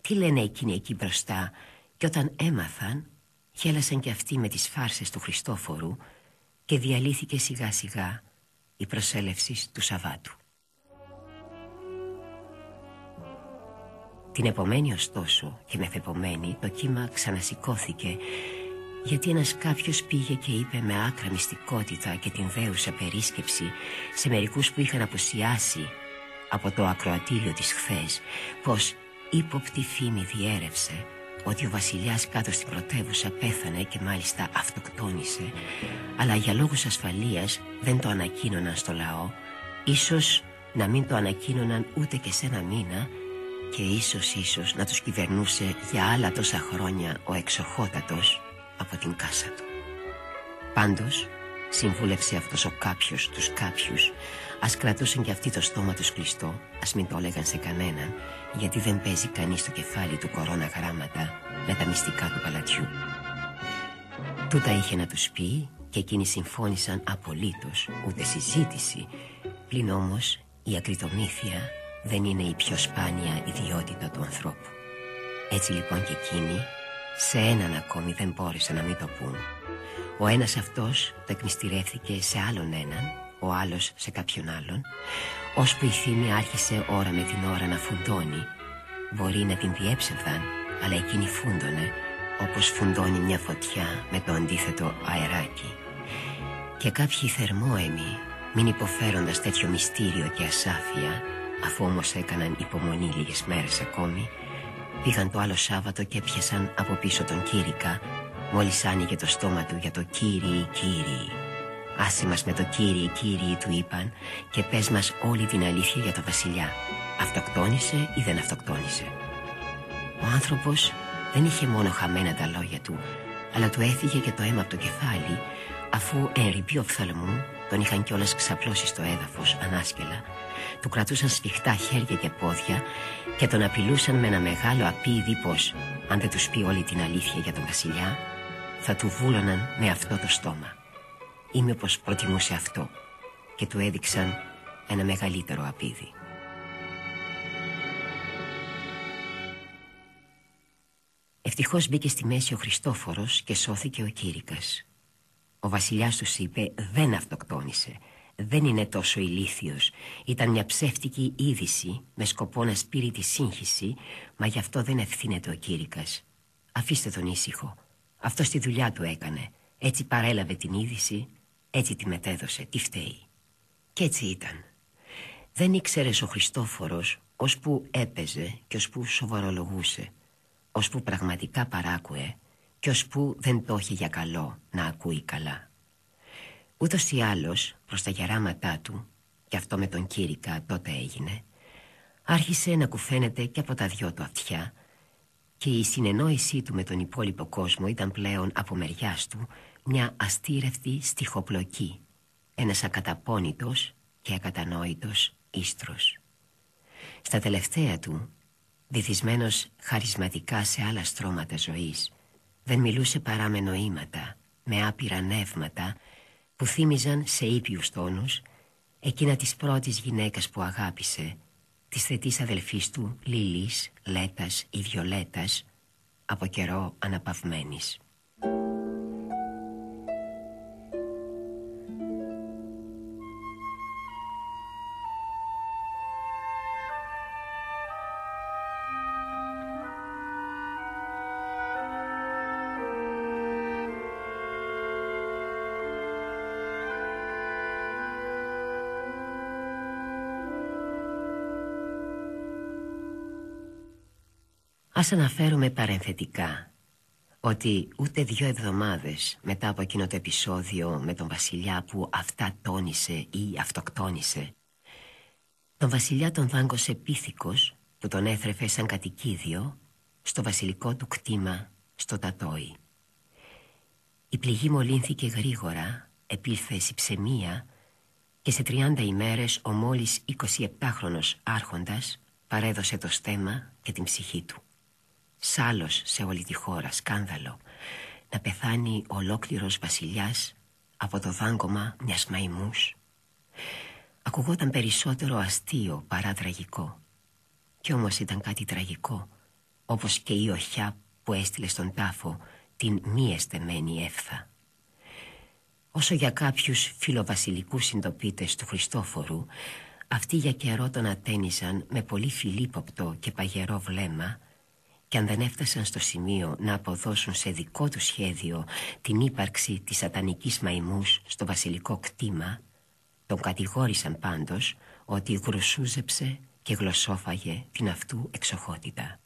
[SPEAKER 1] τι λένε εκείνοι εκεί μπροστά και όταν έμαθαν γέλασαν και αυτοί με τις φάρσες του Χριστόφορου και διαλύθηκε σιγά σιγά η προσέλευση του Σαββάτου. Την επομένη ωστόσο και μεθεπομένη το κύμα ξανασηκώθηκε γιατί ένας κάποιος πήγε και είπε με άκρα μυστικότητα και την δέουσα περίσκεψη σε μερικούς που είχαν αποσιάσει από το ακροατήριο της χθες πως ύποπτη φήμη διέρευσε ότι ο βασιλιάς κάτω στην πρωτεύουσα πέθανε και μάλιστα αυτοκτόνησε αλλά για λόγους ασφαλείας δεν το ανακοίνωναν στο λαό ίσως να μην το ανακοίνωναν ούτε και σε ένα μήνα και ίσως ίσως να τους κυβερνούσε για άλλα τόσα χρόνια ο εξοχότατος από την κάσα του. Πάντως, συμβούλευσε αυτός ο κάποιος τους κάποιους. Ας κρατούσαν και αυτοί το στόμα τους κλειστό Ας μην το έλεγαν σε κανέναν Γιατί δεν παίζει κανείς το κεφάλι του κορώνα γράμματα Με τα μυστικά του παλατιού. Τούτα είχε να τους πει Και εκείνοι συμφώνησαν απολύτως Ούτε συζήτηση. Πλην όμως η ακριτομήθεια Δεν είναι η πιο σπάνια ιδιότητα του ανθρώπου. Έτσι λοιπόν και εκείνοι σε έναν ακόμη δεν μπόρεσαν να μην το πούν. Ο ένας αυτός το εκμυστηρεύθηκε σε άλλον έναν Ο άλλος σε κάποιον άλλον Ώσπου η θύμη άρχισε ώρα με την ώρα να φουντώνει. Μπορεί να την διέψευδαν Αλλά εκείνη φούντωνε Όπως φουντώνει μια φωτιά με το αντίθετο αεράκι. Και κάποιοι θερμόαιμοι Μην υποφέροντας τέτοιο μυστήριο και ασάφεια Αφού όμως έκαναν υπομονή λίγες μέρες ακόμη Πήγαν το άλλο Σάββατο και έπιασαν από πίσω τον Κήρυκα Μόλις άνοιγε το στόμα του για το «Κύριοι, Κύριοι» Άσε μας με το «Κύριοι, Κύριοι» του είπαν Και πες μας όλη την αλήθεια για το βασιλιά Αυτοκτόνησε ή δεν αυτοκτόνησε Ο άνθρωπος δεν είχε μόνο χαμένα τα λόγια του Αλλά του έφυγε και το αίμα από το κεφάλι Αφού ερυπεί οφθαλμού Τον είχαν κιόλας ξαπλώσει στο έδαφος ανάσκελα. Του κρατούσαν σφιχτά χέρια και πόδια και τον απειλούσαν με ένα μεγάλο απείδι πως αν δεν τους πει όλη την αλήθεια για τον βασιλιά θα του βούλωναν με αυτό το στόμα ή μήπως προτιμούσε αυτό και του έδειξαν ένα μεγαλύτερο απείδι. Ευτυχώς μπήκε στη μέση ο Χριστόφορος και σώθηκε ο Κήρυκας. Ο βασιλιάς τους είπε δεν αυτοκτόνησε δεν είναι τόσο ηλίθιος. Ήταν μια ψεύτικη είδηση Με σκοπό να σπείρει τη σύγχυση Μα γι' αυτό δεν ευθύνεται ο Κήρυκας. Αφήστε τον ήσυχο. Αυτό τη δουλειά του έκανε. Έτσι παρέλαβε την είδηση Έτσι τη μετέδωσε, τι φταίει. Και έτσι ήταν. Δεν ήξερε ο Χριστόφορος Ώσπου έπαιζε και ώσπου σοβαρολογούσε Ώσπου πραγματικά παράκουε Και ώσπου δεν το είχε για καλό Να ακούει καλά Ούτως ή άλλως προς τα γεράματά του Και αυτό με τον Κύρικα τότε έγινε Άρχισε να κουφαίνεται και από τα δυο του αυτιά Και η συνεννόησή του με τον υπόλοιπο κόσμο Ήταν πλέον από μεριάς του Μια αστήρευτη στοιχοπλοκή Ένας ακαταπώνητος και ακατανόητος ίστρος. Στα τελευταία του Βυθισμένος χαρισματικά σε άλλα στρώματα ζωής Δεν μιλούσε παρά με νοήματα Με άπειρα νεύματα που θύμιζαν σε ήπιους τόνους εκείνα της πρώτης γυναίκας που αγάπησε της θετής αδελφής του Λίλης, Λέτας ή Βιολέτας από καιρό αναπαυμένης. Ας αναφέρουμε παρενθετικά ότι ούτε δύο εβδομάδες μετά από εκείνο το επεισόδιο με τον βασιλιά που αυτά τόνισε ή αυτοκτόνησε τον βασιλιά τον δάγκωσε πίθηκος που τον έθρεφε σαν κατοικίδιο στο βασιλικό του κτήμα στο Τατόι. Η πληγή μολύνθηκε γρήγορα, επήλθε ψεμία και σε 30 ημέρες ο μόλις 27χρονος άρχοντας παρέδωσε το στέμα και την ψυχή του. Σάλος σε όλη τη χώρα, σκάνδαλο. Να πεθάνει ολόκληρος βασιλιάς Από το δάγκωμα μιας μαϊμούς. Ακουγόταν περισσότερο αστείο παρά τραγικό. Κι όμως ήταν κάτι τραγικό Όπως και η οχιά που έστειλε στον τάφο Την μη εστεμένη έφθα. Όσο για κάποιους φιλοβασιλικούς συντοπίτες του Χριστόφορου Αυτοί για καιρό τον ατένισαν με πολύ φιλίποπτο και παγερό βλέμμα και αν δεν έφτασαν στο σημείο να αποδώσουν σε δικό τους σχέδιο την ύπαρξη της σατανικής μαϊμούς στο βασιλικό κτήμα, τον κατηγόρησαν πάντως ότι γρουσούζεψε και γλωσσόφαγε την αυτού εξοχότητα.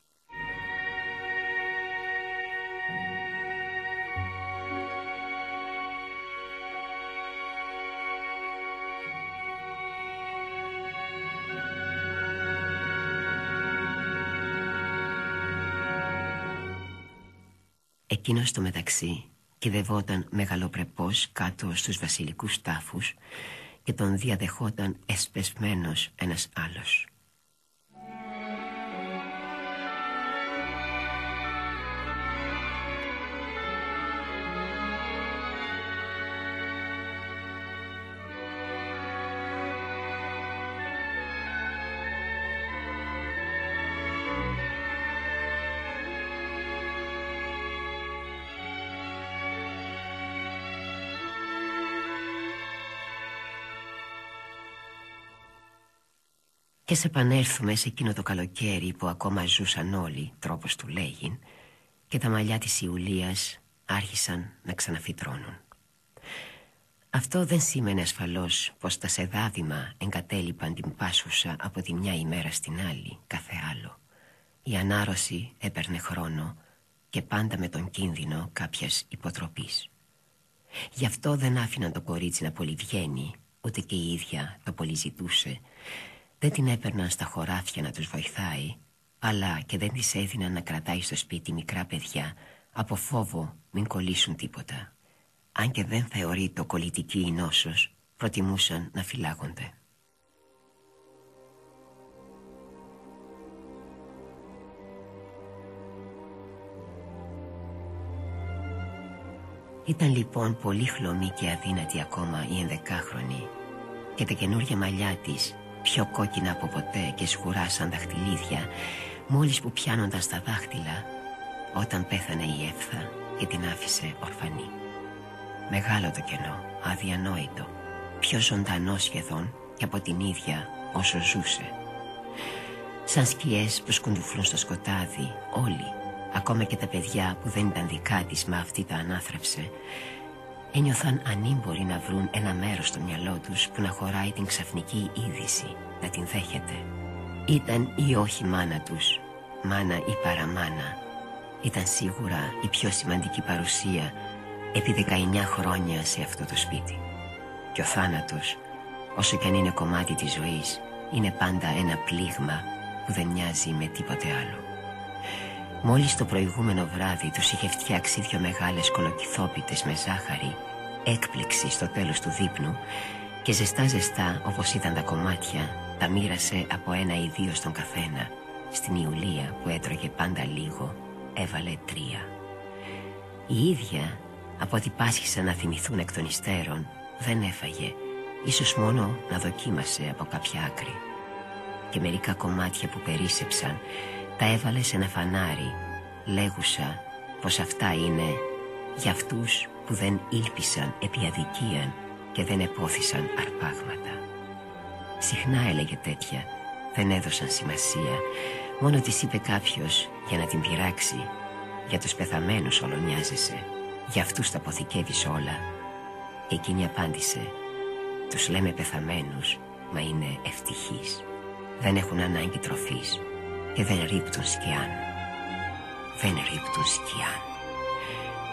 [SPEAKER 1] Εκείνος στο μεταξύ κυδευόταν μεγαλοπρεπώς κάτω στους βασιλικούς τάφους και τον διαδεχόταν εσπεσμένος ένας άλλος. Και σε επανέλθουμε σε εκείνο το καλοκαίρι που ακόμα ζούσαν όλοι, τρόπος του λέγειν, και τα μαλλιά της Ιουλίας άρχισαν να ξαναφυτρώνουν. Αυτό δεν σήμαινε ασφαλώς πως τα σεδάβημα εγκατέλειπαν την πάσουσα από τη μια ημέρα στην άλλη, κάθε άλλο. Η ανάρρωση έπαιρνε χρόνο και πάντα με τον κίνδυνο κάποιας υποτροπής. Γι' αυτό δεν άφηναν το κορίτσι να πολυβγαίνει, ούτε και η ίδια το πολυζητούσε, δεν την έπαιρναν στα χωράφια να τους βοηθάει Αλλά και δεν της έδιναν να κρατάει στο σπίτι μικρά παιδιά Από φόβο μην κολλήσουν τίποτα. Αν και δεν θεωρεί το κολλητική η νόσος Προτιμούσαν να φυλάγονται. Ήταν λοιπόν πολύ χλωμή και αδύνατη ακόμα η ενδεκάχρονη Και τα καινούργια μαλλιά της πιο κόκκινα από ποτέ και σκουρά σαν δαχτυλίδια μόλις που πιάνονταν στα δάχτυλα όταν πέθανε η Εύθα και την άφησε ορφανή. Μεγάλο το κενό, αδιανόητο, πιο ζωντανό σχεδόν και από την ίδια όσο ζούσε. Σαν σκιές που σκουντουφλούν στο σκοτάδι, όλοι, ακόμα και τα παιδιά που δεν ήταν δικά της μα αυτή τα ανάθρεψε, ένιωθαν ανήμποροι να βρουν ένα μέρος στο μυαλό τους που να χωράει την ξαφνική είδηση, να την δέχεται. Ήταν ή όχι μάνα τους, μάνα ή παραμάνα. Ήταν σίγουρα η πιο σημαντική παρουσία επί 19 χρόνια σε αυτό το σπίτι. Και ο θάνατος, όσο κι αν είναι κομμάτι της ζωής, είναι πάντα ένα πλήγμα που δεν μοιάζει με τίποτε άλλο. Μόλις το προηγούμενο βράδυ τους είχε φτιάξει δυο μεγάλες κολοκυθόπιτες με ζάχαρη, έκπληξη στο τέλος του δείπνου και ζεστά ζεστά όπως ήταν τα κομμάτια, τα μοίρασε από ένα ή δύο στον καθένα. Στην Ιουλία που έτρωγε πάντα λίγο, έβαλε τρία. Η ίδια, από ό,τι πάσχησαν να θυμηθούν εκ των υστέρων, δεν έφαγε, ίσως μόνο να δοκίμασε από κάποια άκρη. Και μερικά κομμάτια που περίσεψαν, τα έβαλε σε ένα φανάρι, λέγουσα πως αυτά είναι για αυτούς που δεν ήλπισαν επί αδικίαν και δεν επόθησαν αρπάγματα. Συχνά έλεγε τέτοια, δεν έδωσαν σημασία, μόνο της είπε κάποιος για να την πειράξει. Για τους πεθαμένους όλο νοιάζεσαι, για αυτούς τα αποθηκεύεις όλα. Εκείνη απάντησε, τους λέμε πεθαμένους, μα είναι ευτυχείς. Δεν έχουν ανάγκη τροφής και δεν ρίπτουν σκιάν. Δεν ρίπτουν σκιάν.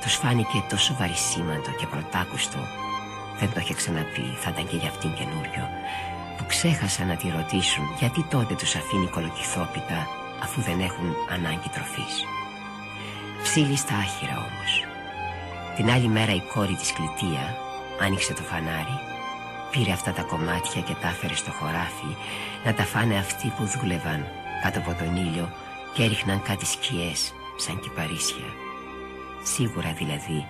[SPEAKER 1] Τους φάνηκε τόσο βαρισίμαντο και πρωτάκουστο Δεν το είχε ξαναπεί, θα ήταν και για αυτήν καινούριο Που ξέχασαν να τη ρωτήσουν γιατί τότε τους αφήνει κολοκυθόπιτα Αφού δεν έχουν ανάγκη τροφής Ψήλει στα άχυρα όμως Την άλλη μέρα η κόρη της Κλητία Άνοιξε το φανάρι Πήρε αυτά τα κομμάτια και τα έφερε στο χωράφι Να τα φάνε αυτοί που δούλευαν κάτω από τον ήλιο Και έριχναν κάτι σκιές σαν κυπαρίσια Σίγουρα δηλαδή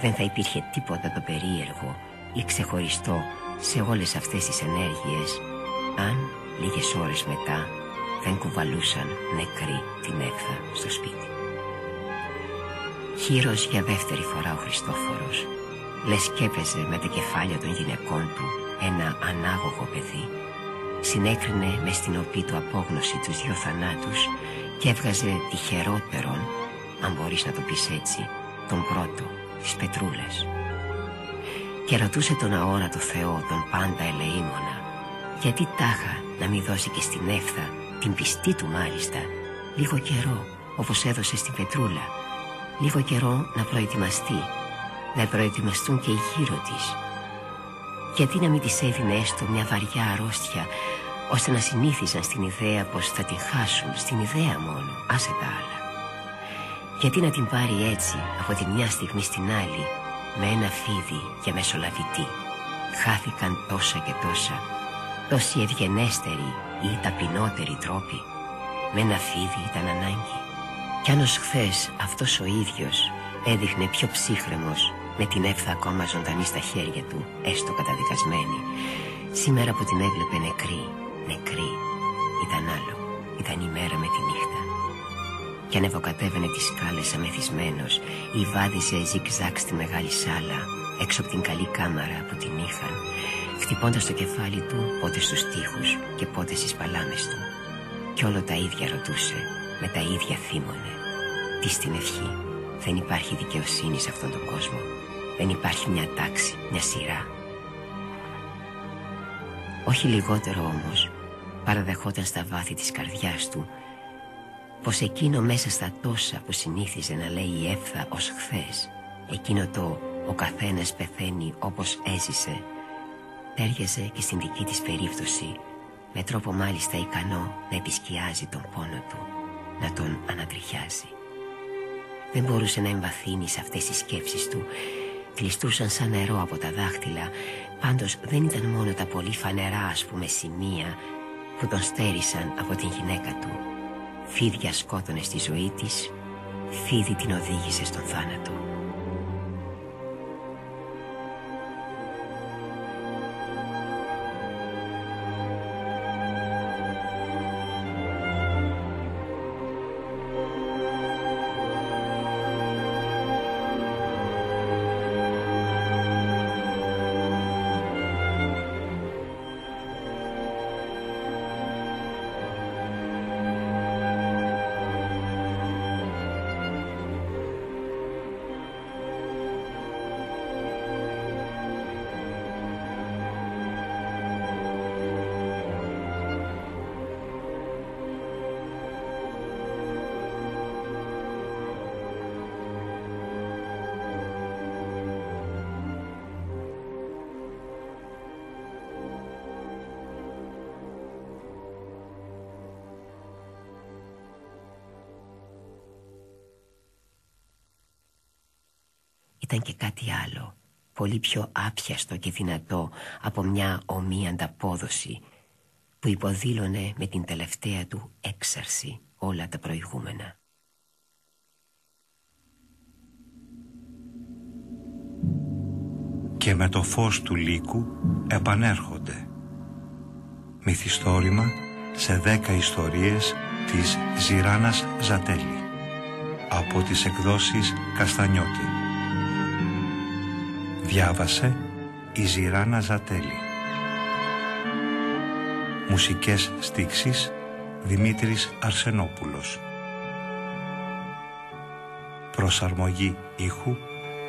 [SPEAKER 1] δεν θα υπήρχε τίποτα το περίεργο ή ξεχωριστό σε όλες αυτές τις ενέργειες αν λίγες ώρες μετά δεν κουβαλούσαν νεκρή την έφθα στο σπίτι. Χείρος για δεύτερη φορά ο Χριστόφορος. Λες σκέπεζε με τα κεφάλια των γυναικών του ένα ανάγωγο παιδί συνέκρινε με στην οπή του απόγνωση τους δυο θανάτους και έβγαζε τυχερότερον αν μπορείς να το πεις έτσι, τον πρώτο, τις πετρούλες. Και ρωτούσε τον αόρατο Θεό, τον πάντα ελεήμονα, γιατί τάχα να μην δώσει και στην έφθα, την πιστή του μάλιστα, λίγο καιρό, όπως έδωσε στην πετρούλα, λίγο καιρό να προετοιμαστεί, να προετοιμαστούν και γύρω της. Γιατί να μην της έδινε έστω μια βαριά αρρώστια, ώστε να συνήθιζαν στην ιδέα πως θα την χάσουν, στην ιδέα μόνο, άσε τα άλλα. Γιατί να την πάρει έτσι από τη μια στιγμή στην άλλη με ένα φίδι για μεσολαβητή. Χάθηκαν τόσα και τόσα, τόσοι ευγενέστεροι ή ταπεινότεροι τρόποι. Με ένα φίδι ήταν ανάγκη. Κι αν ως χθες αυτός ο ίδιος έδειχνε πιο ψύχρεμος με την έφθα ακόμα ζωντανή στα χέρια του, έστω καταδικασμένη, σήμερα που την έβλεπε νεκρή, νεκρή, ήταν άλλο, ήταν η μέρα με τη νύχτα. Και ανεβοκατέβαινε τις σκάλες αμεθυσμένος ή βάδιζε ζιγ-ζακ στη μεγάλη σάλα έξω από την καλή κάμαρα που την είχαν χτυπώντας το κεφάλι του πότες στους τοίχους και πότες στις παλάμες του. Κι όλο τα ίδια ρωτούσε με τα ίδια θύμωνε. Τι στην ευχή δεν υπάρχει δικαιοσύνη σε αυτόν τον κόσμο δεν υπάρχει μια τάξη, μια σειρά όχι λιγότερο όμως παραδεχόταν στα βάθη της καρδιάς του πως εκείνο μέσα στα τόσα που συνήθιζε να λέει η Εύθα ως χθες εκείνο το «ο καθένας πεθαίνει όπως έζησε» τέριαζε και στην δική της περίπτωση με τρόπο μάλιστα ικανό να επισκιάζει τον πόνο του, να τον ανατριχιάζει. Δεν μπορούσε να εμβαθύνει σε αυτές τις σκέψεις του, κλειστούσαν σαν νερό από τα δάχτυλα, πάντως δεν ήταν μόνο τα πολύ φανερά ας πούμε σημεία που τον στέρισαν από την γυναίκα του, Φίδια σκότωνε στη ζωή της Φίδι την οδήγησε στον θάνατο ήταν και κάτι άλλο πολύ πιο άπιαστο και δυνατό από μια ομή ανταπόδοση που υποδήλωνε με την τελευταία του έξαρση όλα τα προηγούμενα.
[SPEAKER 2] Και με το φως του λύκου επανέρχονται. Μυθιστόρημα σε δέκα ιστορίες της Ζηράνας Ζατέλη από τις εκδόσεις Καστανιώτη. Διάβασε η Ζηράνα Ζατέλη. Μουσικές στίξεις Δημήτρης Αρσενόπουλος. Προσαρμογή ήχου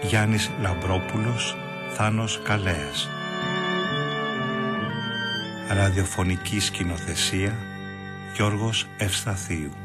[SPEAKER 2] Γιάννης Λαμπρόπουλος Θάνος Καλέας. Ραδιοφωνική σκηνοθεσία Γιώργος Ευσταθίου.